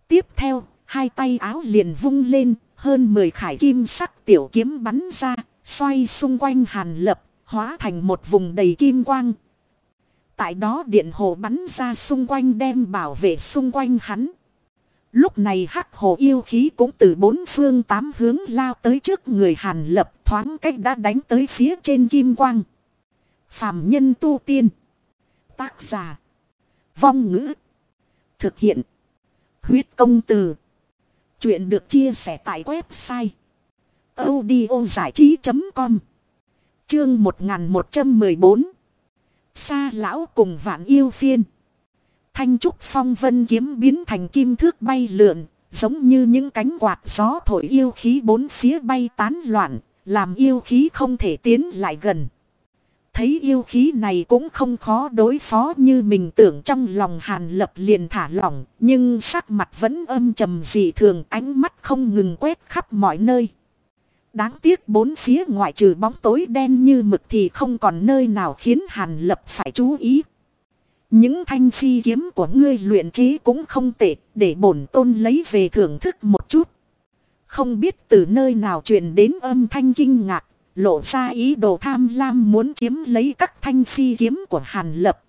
Tiếp theo, hai tay áo liền vung lên, hơn 10 khải kim sắc tiểu kiếm bắn ra, xoay xung quanh hàn lập, hóa thành một vùng đầy kim quang. Tại đó điện hồ bắn ra xung quanh đem bảo vệ xung quanh hắn. Lúc này hắc hồ yêu khí cũng từ bốn phương tám hướng lao tới trước người hàn lập thoáng cách đã đánh tới phía trên kim quang. Phạm nhân tu tiên. Tác giả. Vong ngữ. Thực hiện. Huyết công từ. Chuyện được chia sẻ tại website. audiozải trí.com Chương 1114 Sa lão cùng vạn yêu phiên. Thanh trúc phong vân kiếm biến thành kim thước bay lượn, Giống như những cánh quạt gió thổi yêu khí bốn phía bay tán loạn, Làm yêu khí không thể tiến lại gần. Thấy yêu khí này cũng không khó đối phó như mình tưởng trong lòng hàn lập liền thả lỏng, Nhưng sắc mặt vẫn âm trầm dị thường, ánh mắt không ngừng quét khắp mọi nơi. Đáng tiếc bốn phía ngoại trừ bóng tối đen như mực thì không còn nơi nào khiến Hàn Lập phải chú ý. Những thanh phi kiếm của ngươi luyện trí cũng không tệ, để bổn tôn lấy về thưởng thức một chút. Không biết từ nơi nào truyền đến âm thanh kinh ngạc, lộ ra ý đồ tham lam muốn chiếm lấy các thanh phi kiếm của Hàn Lập.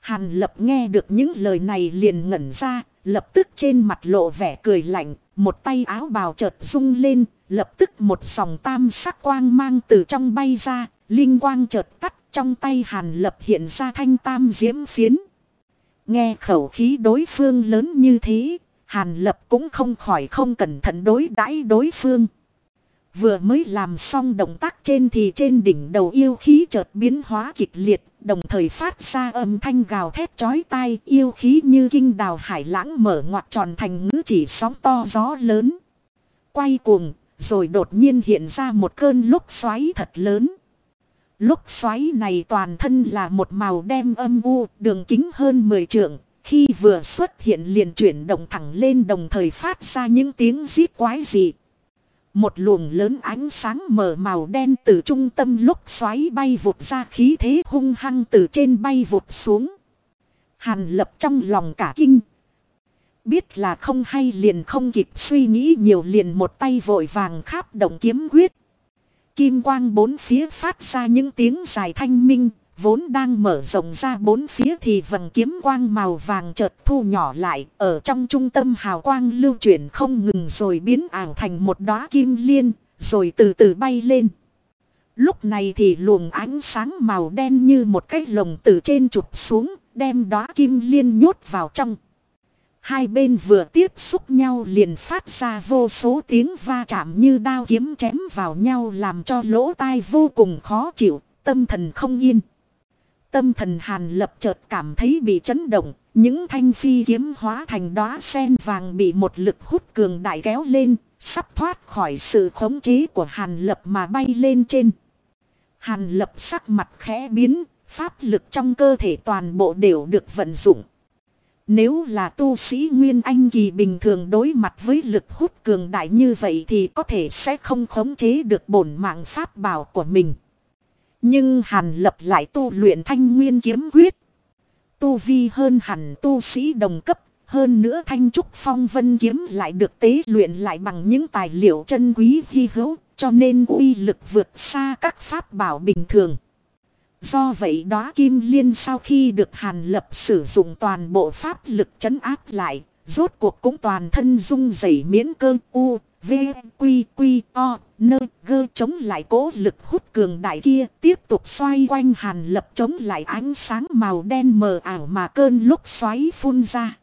Hàn Lập nghe được những lời này liền ngẩn ra, lập tức trên mặt lộ vẻ cười lạnh, một tay áo bào chợt rung lên, lập tức một dòng tam sắc quang mang từ trong bay ra, linh quang chợt tắt, trong tay hàn lập hiện ra thanh tam diễm phiến. Nghe khẩu khí đối phương lớn như thế, hàn lập cũng không khỏi không cẩn thận đối đãi đối phương. Vừa mới làm xong động tác trên thì trên đỉnh đầu yêu khí chợt biến hóa kịch liệt, đồng thời phát ra âm thanh gào thét chói tai yêu khí như kinh đào hải lãng mở ngoặt tròn thành ngữ chỉ sóng to gió lớn. Quay cuồng, rồi đột nhiên hiện ra một cơn lúc xoáy thật lớn. Lúc xoáy này toàn thân là một màu đen âm u, đường kính hơn 10 trượng. Khi vừa xuất hiện liền chuyển động thẳng lên đồng thời phát ra những tiếng rít quái dị. Một luồng lớn ánh sáng mờ màu đen từ trung tâm lúc xoáy bay vụt ra khí thế hung hăng từ trên bay vụt xuống. Hàn lập trong lòng cả kinh. Biết là không hay liền không kịp suy nghĩ nhiều liền một tay vội vàng kháp động kiếm quyết. Kim quang bốn phía phát ra những tiếng dài thanh minh, vốn đang mở rộng ra bốn phía thì vầng kiếm quang màu vàng chợt thu nhỏ lại, ở trong trung tâm hào quang lưu chuyển không ngừng rồi biến ảo thành một đóa kim liên, rồi từ từ bay lên. Lúc này thì luồng ánh sáng màu đen như một cái lồng từ trên chụp xuống, đem đóa kim liên nhốt vào trong. Hai bên vừa tiếp xúc nhau liền phát ra vô số tiếng va chạm như đao kiếm chém vào nhau làm cho lỗ tai vô cùng khó chịu, tâm thần không yên. Tâm thần hàn lập chợt cảm thấy bị chấn động, những thanh phi kiếm hóa thành đóa sen vàng bị một lực hút cường đại kéo lên, sắp thoát khỏi sự khống chế của hàn lập mà bay lên trên. Hàn lập sắc mặt khẽ biến, pháp lực trong cơ thể toàn bộ đều được vận dụng. Nếu là tu sĩ Nguyên Anh kỳ bình thường đối mặt với lực hút cường đại như vậy thì có thể sẽ không khống chế được bổn mạng pháp bảo của mình. Nhưng Hàn Lập lại tu luyện thanh nguyên kiếm quyết. Tu vi hơn hẳn tu sĩ đồng cấp, hơn nữa thanh trúc phong vân kiếm lại được tế luyện lại bằng những tài liệu chân quý hy hữu, cho nên uy lực vượt xa các pháp bảo bình thường. Do vậy đó Kim Liên sau khi được Hàn Lập sử dụng toàn bộ pháp lực chấn áp lại, rốt cuộc cũng toàn thân rung rẩy miễn cơ u, v, quy, quy, o, nơ, gơ chống lại cố lực hút cường đại kia tiếp tục xoay quanh Hàn Lập chống lại ánh sáng màu đen mờ ảo mà cơn lúc xoáy phun ra.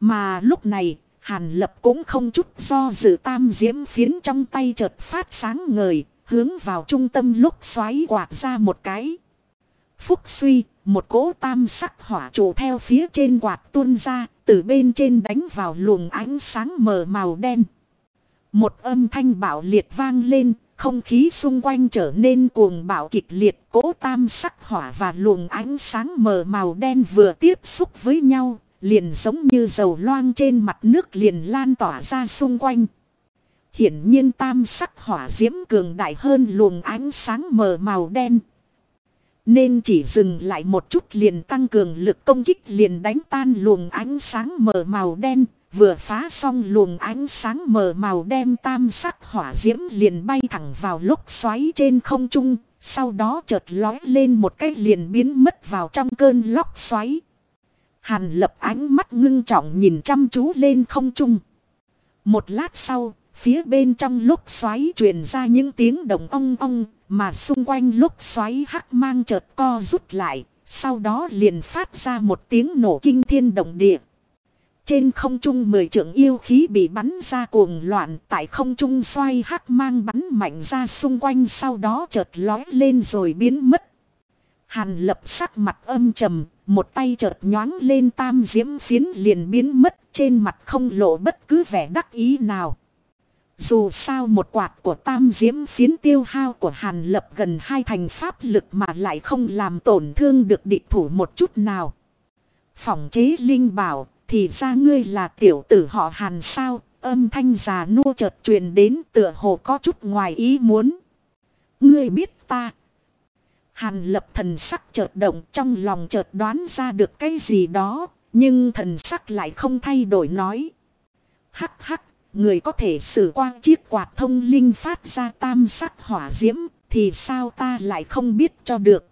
Mà lúc này, Hàn Lập cũng không chút do dự tam diễm phiến trong tay chợt phát sáng ngời, hướng vào trung tâm lúc xoáy quạt ra một cái. Phúc suy, một cỗ tam sắc hỏa trụ theo phía trên quạt tuôn ra, từ bên trên đánh vào luồng ánh sáng mờ màu đen. Một âm thanh bạo liệt vang lên, không khí xung quanh trở nên cuồng bạo kịch liệt, cỗ tam sắc hỏa và luồng ánh sáng mờ màu đen vừa tiếp xúc với nhau, liền giống như dầu loang trên mặt nước liền lan tỏa ra xung quanh. Hiển nhiên tam sắc hỏa diễm cường đại hơn luồng ánh sáng mờ màu đen. Nên chỉ dừng lại một chút liền tăng cường lực công kích liền đánh tan luồng ánh sáng mờ màu đen, vừa phá xong luồng ánh sáng mờ màu đem tam sắc hỏa diễm liền bay thẳng vào lúc xoáy trên không trung, sau đó chợt lói lên một cái liền biến mất vào trong cơn lốc xoáy. Hàn lập ánh mắt ngưng trọng nhìn chăm chú lên không trung. Một lát sau, phía bên trong lúc xoáy truyền ra những tiếng động ong ong, mà xung quanh lúc xoáy hắc mang chợt co rút lại, sau đó liền phát ra một tiếng nổ kinh thiên động địa. Trên không trung mười trưởng yêu khí bị bắn ra cuồng loạn tại không trung xoay hắc mang bắn mạnh ra xung quanh sau đó chợt lói lên rồi biến mất. Hàn lập sắc mặt âm trầm, một tay chợt nhoáng lên tam diễm phiến liền biến mất trên mặt không lộ bất cứ vẻ đắc ý nào. Dù sao một quạt của tam diễm phiến tiêu hao của hàn lập gần hai thành pháp lực mà lại không làm tổn thương được địch thủ một chút nào. Phỏng chế linh bảo thì ra ngươi là tiểu tử họ hàn sao, âm thanh già nua chợt truyền đến tựa hồ có chút ngoài ý muốn. Ngươi biết ta. Hàn lập thần sắc chợt động trong lòng chợt đoán ra được cái gì đó, nhưng thần sắc lại không thay đổi nói. Hắc hắc, người có thể sử qua chiếc quạt thông linh phát ra tam sắc hỏa diễm, thì sao ta lại không biết cho được.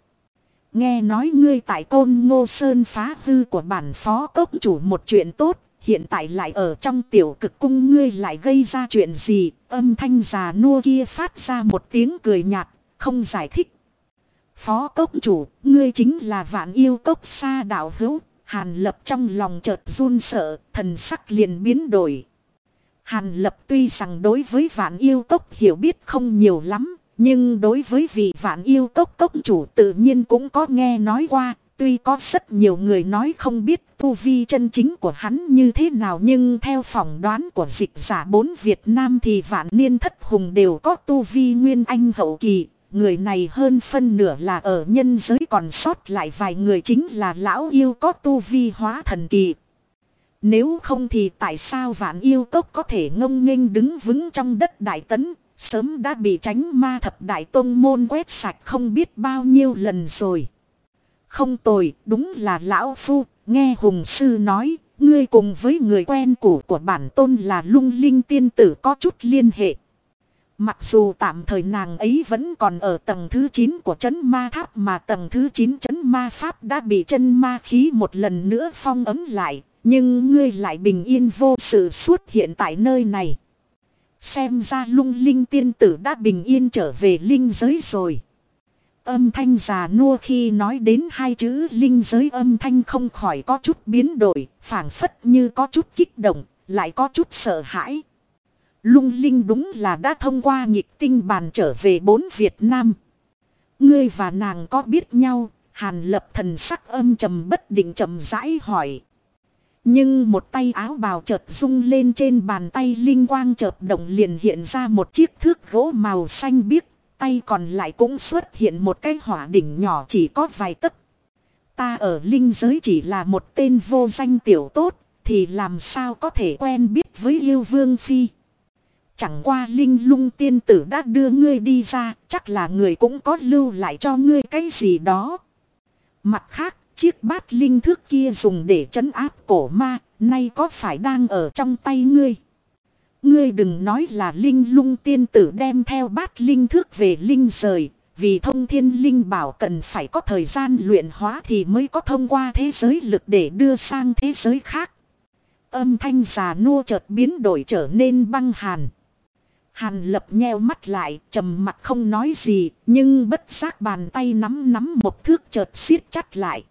Nghe nói ngươi tại côn ngô sơn phá hư của bản phó cốc chủ một chuyện tốt, hiện tại lại ở trong tiểu cực cung ngươi lại gây ra chuyện gì, âm thanh già nua kia phát ra một tiếng cười nhạt, không giải thích. Phó cốc chủ, ngươi chính là vạn yêu cốc xa đạo hữu, hàn lập trong lòng chợt run sợ, thần sắc liền biến đổi. Hàn lập tuy rằng đối với vạn yêu cốc hiểu biết không nhiều lắm, nhưng đối với vị vạn yêu cốc cốc chủ tự nhiên cũng có nghe nói qua, Tuy có rất nhiều người nói không biết tu vi chân chính của hắn như thế nào nhưng theo phỏng đoán của dịch giả bốn Việt Nam thì vạn niên thất hùng đều có tu vi nguyên anh hậu kỳ. Người này hơn phân nửa là ở nhân giới còn sót lại vài người chính là lão yêu có tu vi hóa thần kỳ. Nếu không thì tại sao vạn yêu tốc có thể ngông nghênh đứng vững trong đất đại tấn, sớm đã bị tránh ma thập đại tôn môn quét sạch không biết bao nhiêu lần rồi. Không tồi, đúng là lão phu, nghe hùng sư nói, ngươi cùng với người quen cũ của bản tôn là lung linh tiên tử có chút liên hệ. Mặc dù tạm thời nàng ấy vẫn còn ở tầng thứ 9 của chấn ma tháp mà tầng thứ 9 chấn ma pháp đã bị chân ma khí một lần nữa phong ấm lại, nhưng ngươi lại bình yên vô sự xuất hiện tại nơi này. Xem ra lung linh tiên tử đã bình yên trở về linh giới rồi. Âm thanh già nua khi nói đến hai chữ linh giới âm thanh không khỏi có chút biến đổi, phảng phất như có chút kích động, lại có chút sợ hãi. Lung linh đúng là đã thông qua nhịp tinh bàn trở về bốn Việt Nam. Ngươi và nàng có biết nhau, hàn lập thần sắc âm trầm bất định trầm rãi hỏi. Nhưng một tay áo bào chợt rung lên trên bàn tay linh quang chợt động liền hiện ra một chiếc thước gỗ màu xanh biếc tay còn lại cũng xuất hiện một cái hỏa đỉnh nhỏ chỉ có vài tấc. Ta ở linh giới chỉ là một tên vô danh tiểu tốt, thì làm sao có thể quen biết với yêu vương phi. Chẳng qua linh lung tiên tử đã đưa ngươi đi ra, chắc là người cũng có lưu lại cho ngươi cái gì đó. Mặt khác, chiếc bát linh thước kia dùng để trấn áp cổ ma, nay có phải đang ở trong tay ngươi. Ngươi đừng nói là linh lung tiên tử đem theo bát linh thước về linh rời. Vì thông thiên linh bảo cần phải có thời gian luyện hóa thì mới có thông qua thế giới lực để đưa sang thế giới khác. Âm thanh già nua chợt biến đổi trở nên băng hàn. Hàn lập nheo mắt lại, trầm mặt không nói gì, nhưng bất giác bàn tay nắm nắm một thước chợt siết chặt lại.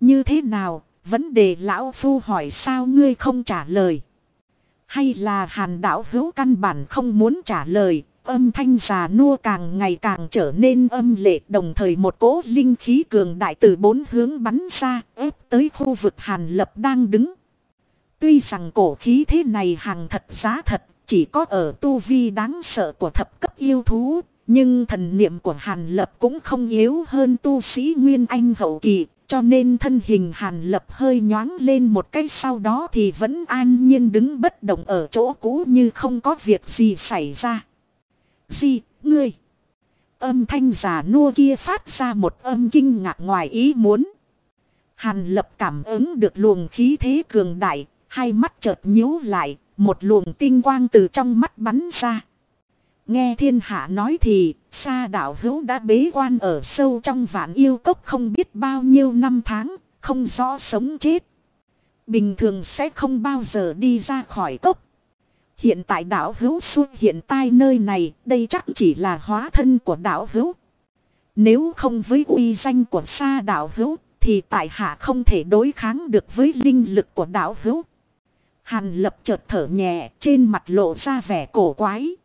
Như thế nào, vấn đề lão phu hỏi sao ngươi không trả lời. Hay là hàn đảo hữu căn bản không muốn trả lời, âm thanh già nua càng ngày càng trở nên âm lệ đồng thời một cỗ linh khí cường đại từ bốn hướng bắn ra ép tới khu vực hàn lập đang đứng. Tuy rằng cổ khí thế này hàng thật giá thật, chỉ có ở tu vi đáng sợ của thập cấp yêu thú, nhưng thần niệm của hàn lập cũng không yếu hơn tu sĩ Nguyên Anh hậu kỳ, cho nên thân hình hàn lập hơi nhoáng lên một cái sau đó thì vẫn an nhiên đứng bất động ở chỗ cũ như không có việc gì xảy ra. Di, ngươi? Âm thanh giả nua kia phát ra một âm kinh ngạc ngoài ý muốn. Hàn lập cảm ứng được luồng khí thế cường đại, hai mắt chợt nhíu lại, một luồng tinh quang từ trong mắt bắn ra. Nghe thiên hạ nói thì, xa đạo hữu đã bế quan ở sâu trong vạn yêu cốc không biết bao nhiêu năm tháng, không rõ sống chết. Bình thường sẽ không bao giờ đi ra khỏi cốc. Hiện tại đạo hữu xuất hiện tại nơi này, đây chắc chỉ là hóa thân của đạo hữu. Nếu không với uy danh của xa đạo hữu, thì tại hạ không thể đối kháng được với linh lực của đạo hữu. Hàn lập chợt thở nhẹ, trên mặt lộ ra vẻ cổ quái.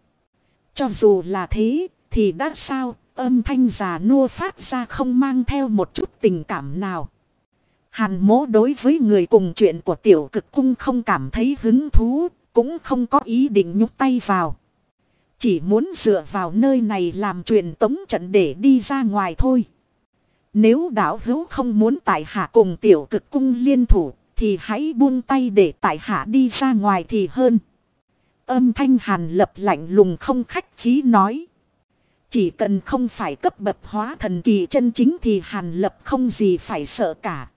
Cho dù là thế, thì đã sao, âm thanh già nua phát ra không mang theo một chút tình cảm nào. Hàn mố đối với người cùng chuyện của tiểu cực cung không cảm thấy hứng thú, cũng không có ý định nhúc tay vào. Chỉ muốn dựa vào nơi này làm truyền tống trận để đi ra ngoài thôi. Nếu đảo hữu không muốn tại hạ cùng tiểu cực cung liên thủ, thì hãy buông tay để tại hạ đi ra ngoài thì hơn. Âm thanh hàn lập lạnh lùng không khách khí nói. Chỉ cần không phải cấp bậc hóa thần kỳ chân chính thì hàn lập không gì phải sợ cả.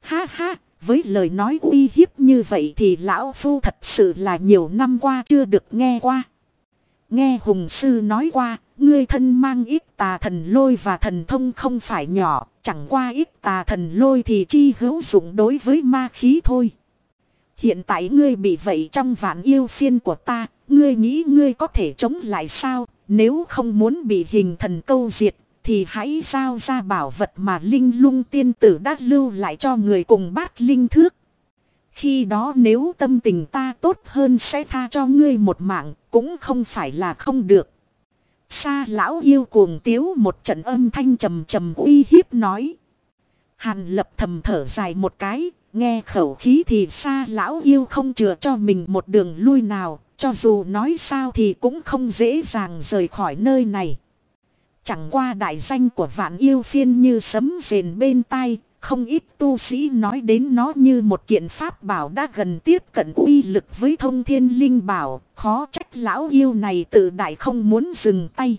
Ha ha, với lời nói uy hiếp như vậy thì lão phu thật sự là nhiều năm qua chưa được nghe qua. Nghe hùng sư nói qua, ngươi thân mang ít tà thần lôi và thần thông không phải nhỏ, chẳng qua ít tà thần lôi thì chi hữu dụng đối với ma khí thôi. Hiện tại ngươi bị vậy trong vạn yêu phiên của ta, ngươi nghĩ ngươi có thể chống lại sao, nếu không muốn bị hình thần câu diệt, thì hãy giao ra bảo vật mà linh lung tiên tử đã lưu lại cho người cùng bát linh thước. Khi đó nếu tâm tình ta tốt hơn sẽ tha cho ngươi một mạng, cũng không phải là không được. Sa lão yêu cuồng tiếu một trận âm thanh trầm trầm uy hiếp nói. Hàn lập thầm thở dài một cái, nghe khẩu khí thì xa lão yêu không chừa cho mình một đường lui nào, cho dù nói sao thì cũng không dễ dàng rời khỏi nơi này. Chẳng qua đại danh của vạn yêu phiên như sấm rền bên tai, không ít tu sĩ nói đến nó như một kiện pháp bảo đã gần tiếp cận uy lực với thông thiên linh bảo, khó trách lão yêu này tự đại không muốn dừng tay.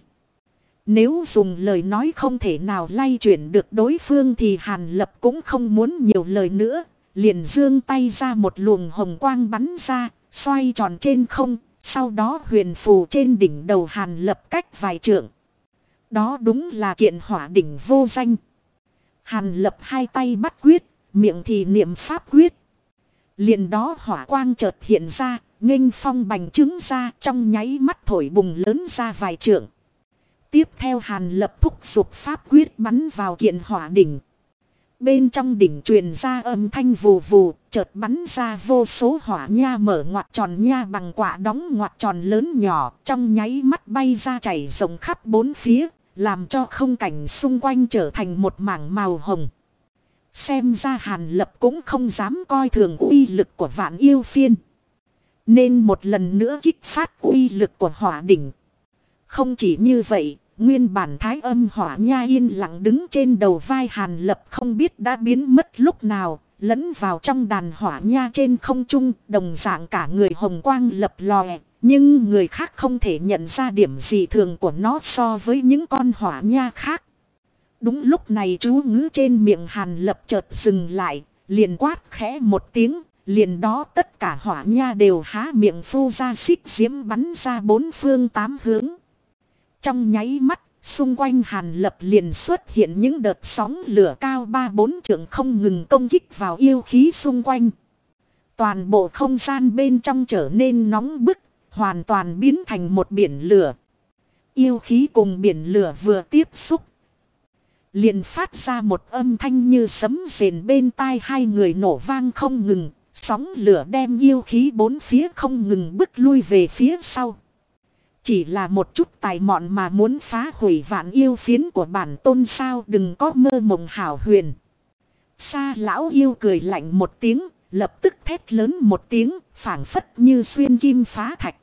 Nếu dùng lời nói không thể nào lay chuyển được đối phương thì Hàn Lập cũng không muốn nhiều lời nữa, liền dương tay ra một luồng hồng quang bắn ra, xoay tròn trên không, sau đó huyền phù trên đỉnh đầu Hàn Lập cách vài trượng. Đó đúng là kiện hỏa đỉnh vô danh. Hàn lập hai tay bắt quyết, miệng thì niệm pháp quyết. liền đó hỏa quang chợt hiện ra, nghênh phong bành trứng ra trong nháy mắt thổi bùng lớn ra vài trượng. Tiếp theo hàn lập thúc dục pháp quyết bắn vào kiện hỏa đỉnh. Bên trong đỉnh truyền ra âm thanh vù vù, chợt bắn ra vô số hỏa nha mở ngoặt tròn nha bằng quả đóng ngoặt tròn lớn nhỏ, trong nháy mắt bay ra chảy rộng khắp bốn phía, làm cho không cảnh xung quanh trở thành một mảng màu hồng. Xem ra Hàn Lập cũng không dám coi thường uy lực của vạn yêu phiên. Nên một lần nữa kích phát uy lực của hỏa đỉnh. Không chỉ như vậy, nguyên bản thái âm hỏa nha yên lặng đứng trên đầu vai Hàn Lập không biết đã biến mất lúc nào, lẫn vào trong đàn hỏa nha trên không trung, đồng dạng cả người hồng quang lập lòe, nhưng người khác không thể nhận ra điểm gì thường của nó so với những con hỏa nha khác. Đúng lúc này chú ngữ trên miệng hàn lập chợt dừng lại, liền quát khẽ một tiếng, liền đó tất cả hỏa nha đều há miệng phu ra xích diễm bắn ra bốn phương tám hướng. Trong nháy mắt, xung quanh hàn lập liền xuất hiện những đợt sóng lửa cao ba bốn trượng không ngừng công kích vào yêu khí xung quanh. Toàn bộ không gian bên trong trở nên nóng bức, hoàn toàn biến thành một biển lửa. Yêu khí cùng biển lửa vừa tiếp xúc. liền phát ra một âm thanh như sấm rền bên tai hai người nổ vang không ngừng. Sóng lửa đem yêu khí bốn phía không ngừng bức lui về phía sau. Chỉ là một chút tài mọn mà muốn phá hủy vạn yêu phiến của bản tôn sao đừng có mơ mộng hảo huyền. Sa lão yêu cười lạnh một tiếng, lập tức thét lớn một tiếng, phảng phất như xuyên kim phá thạch.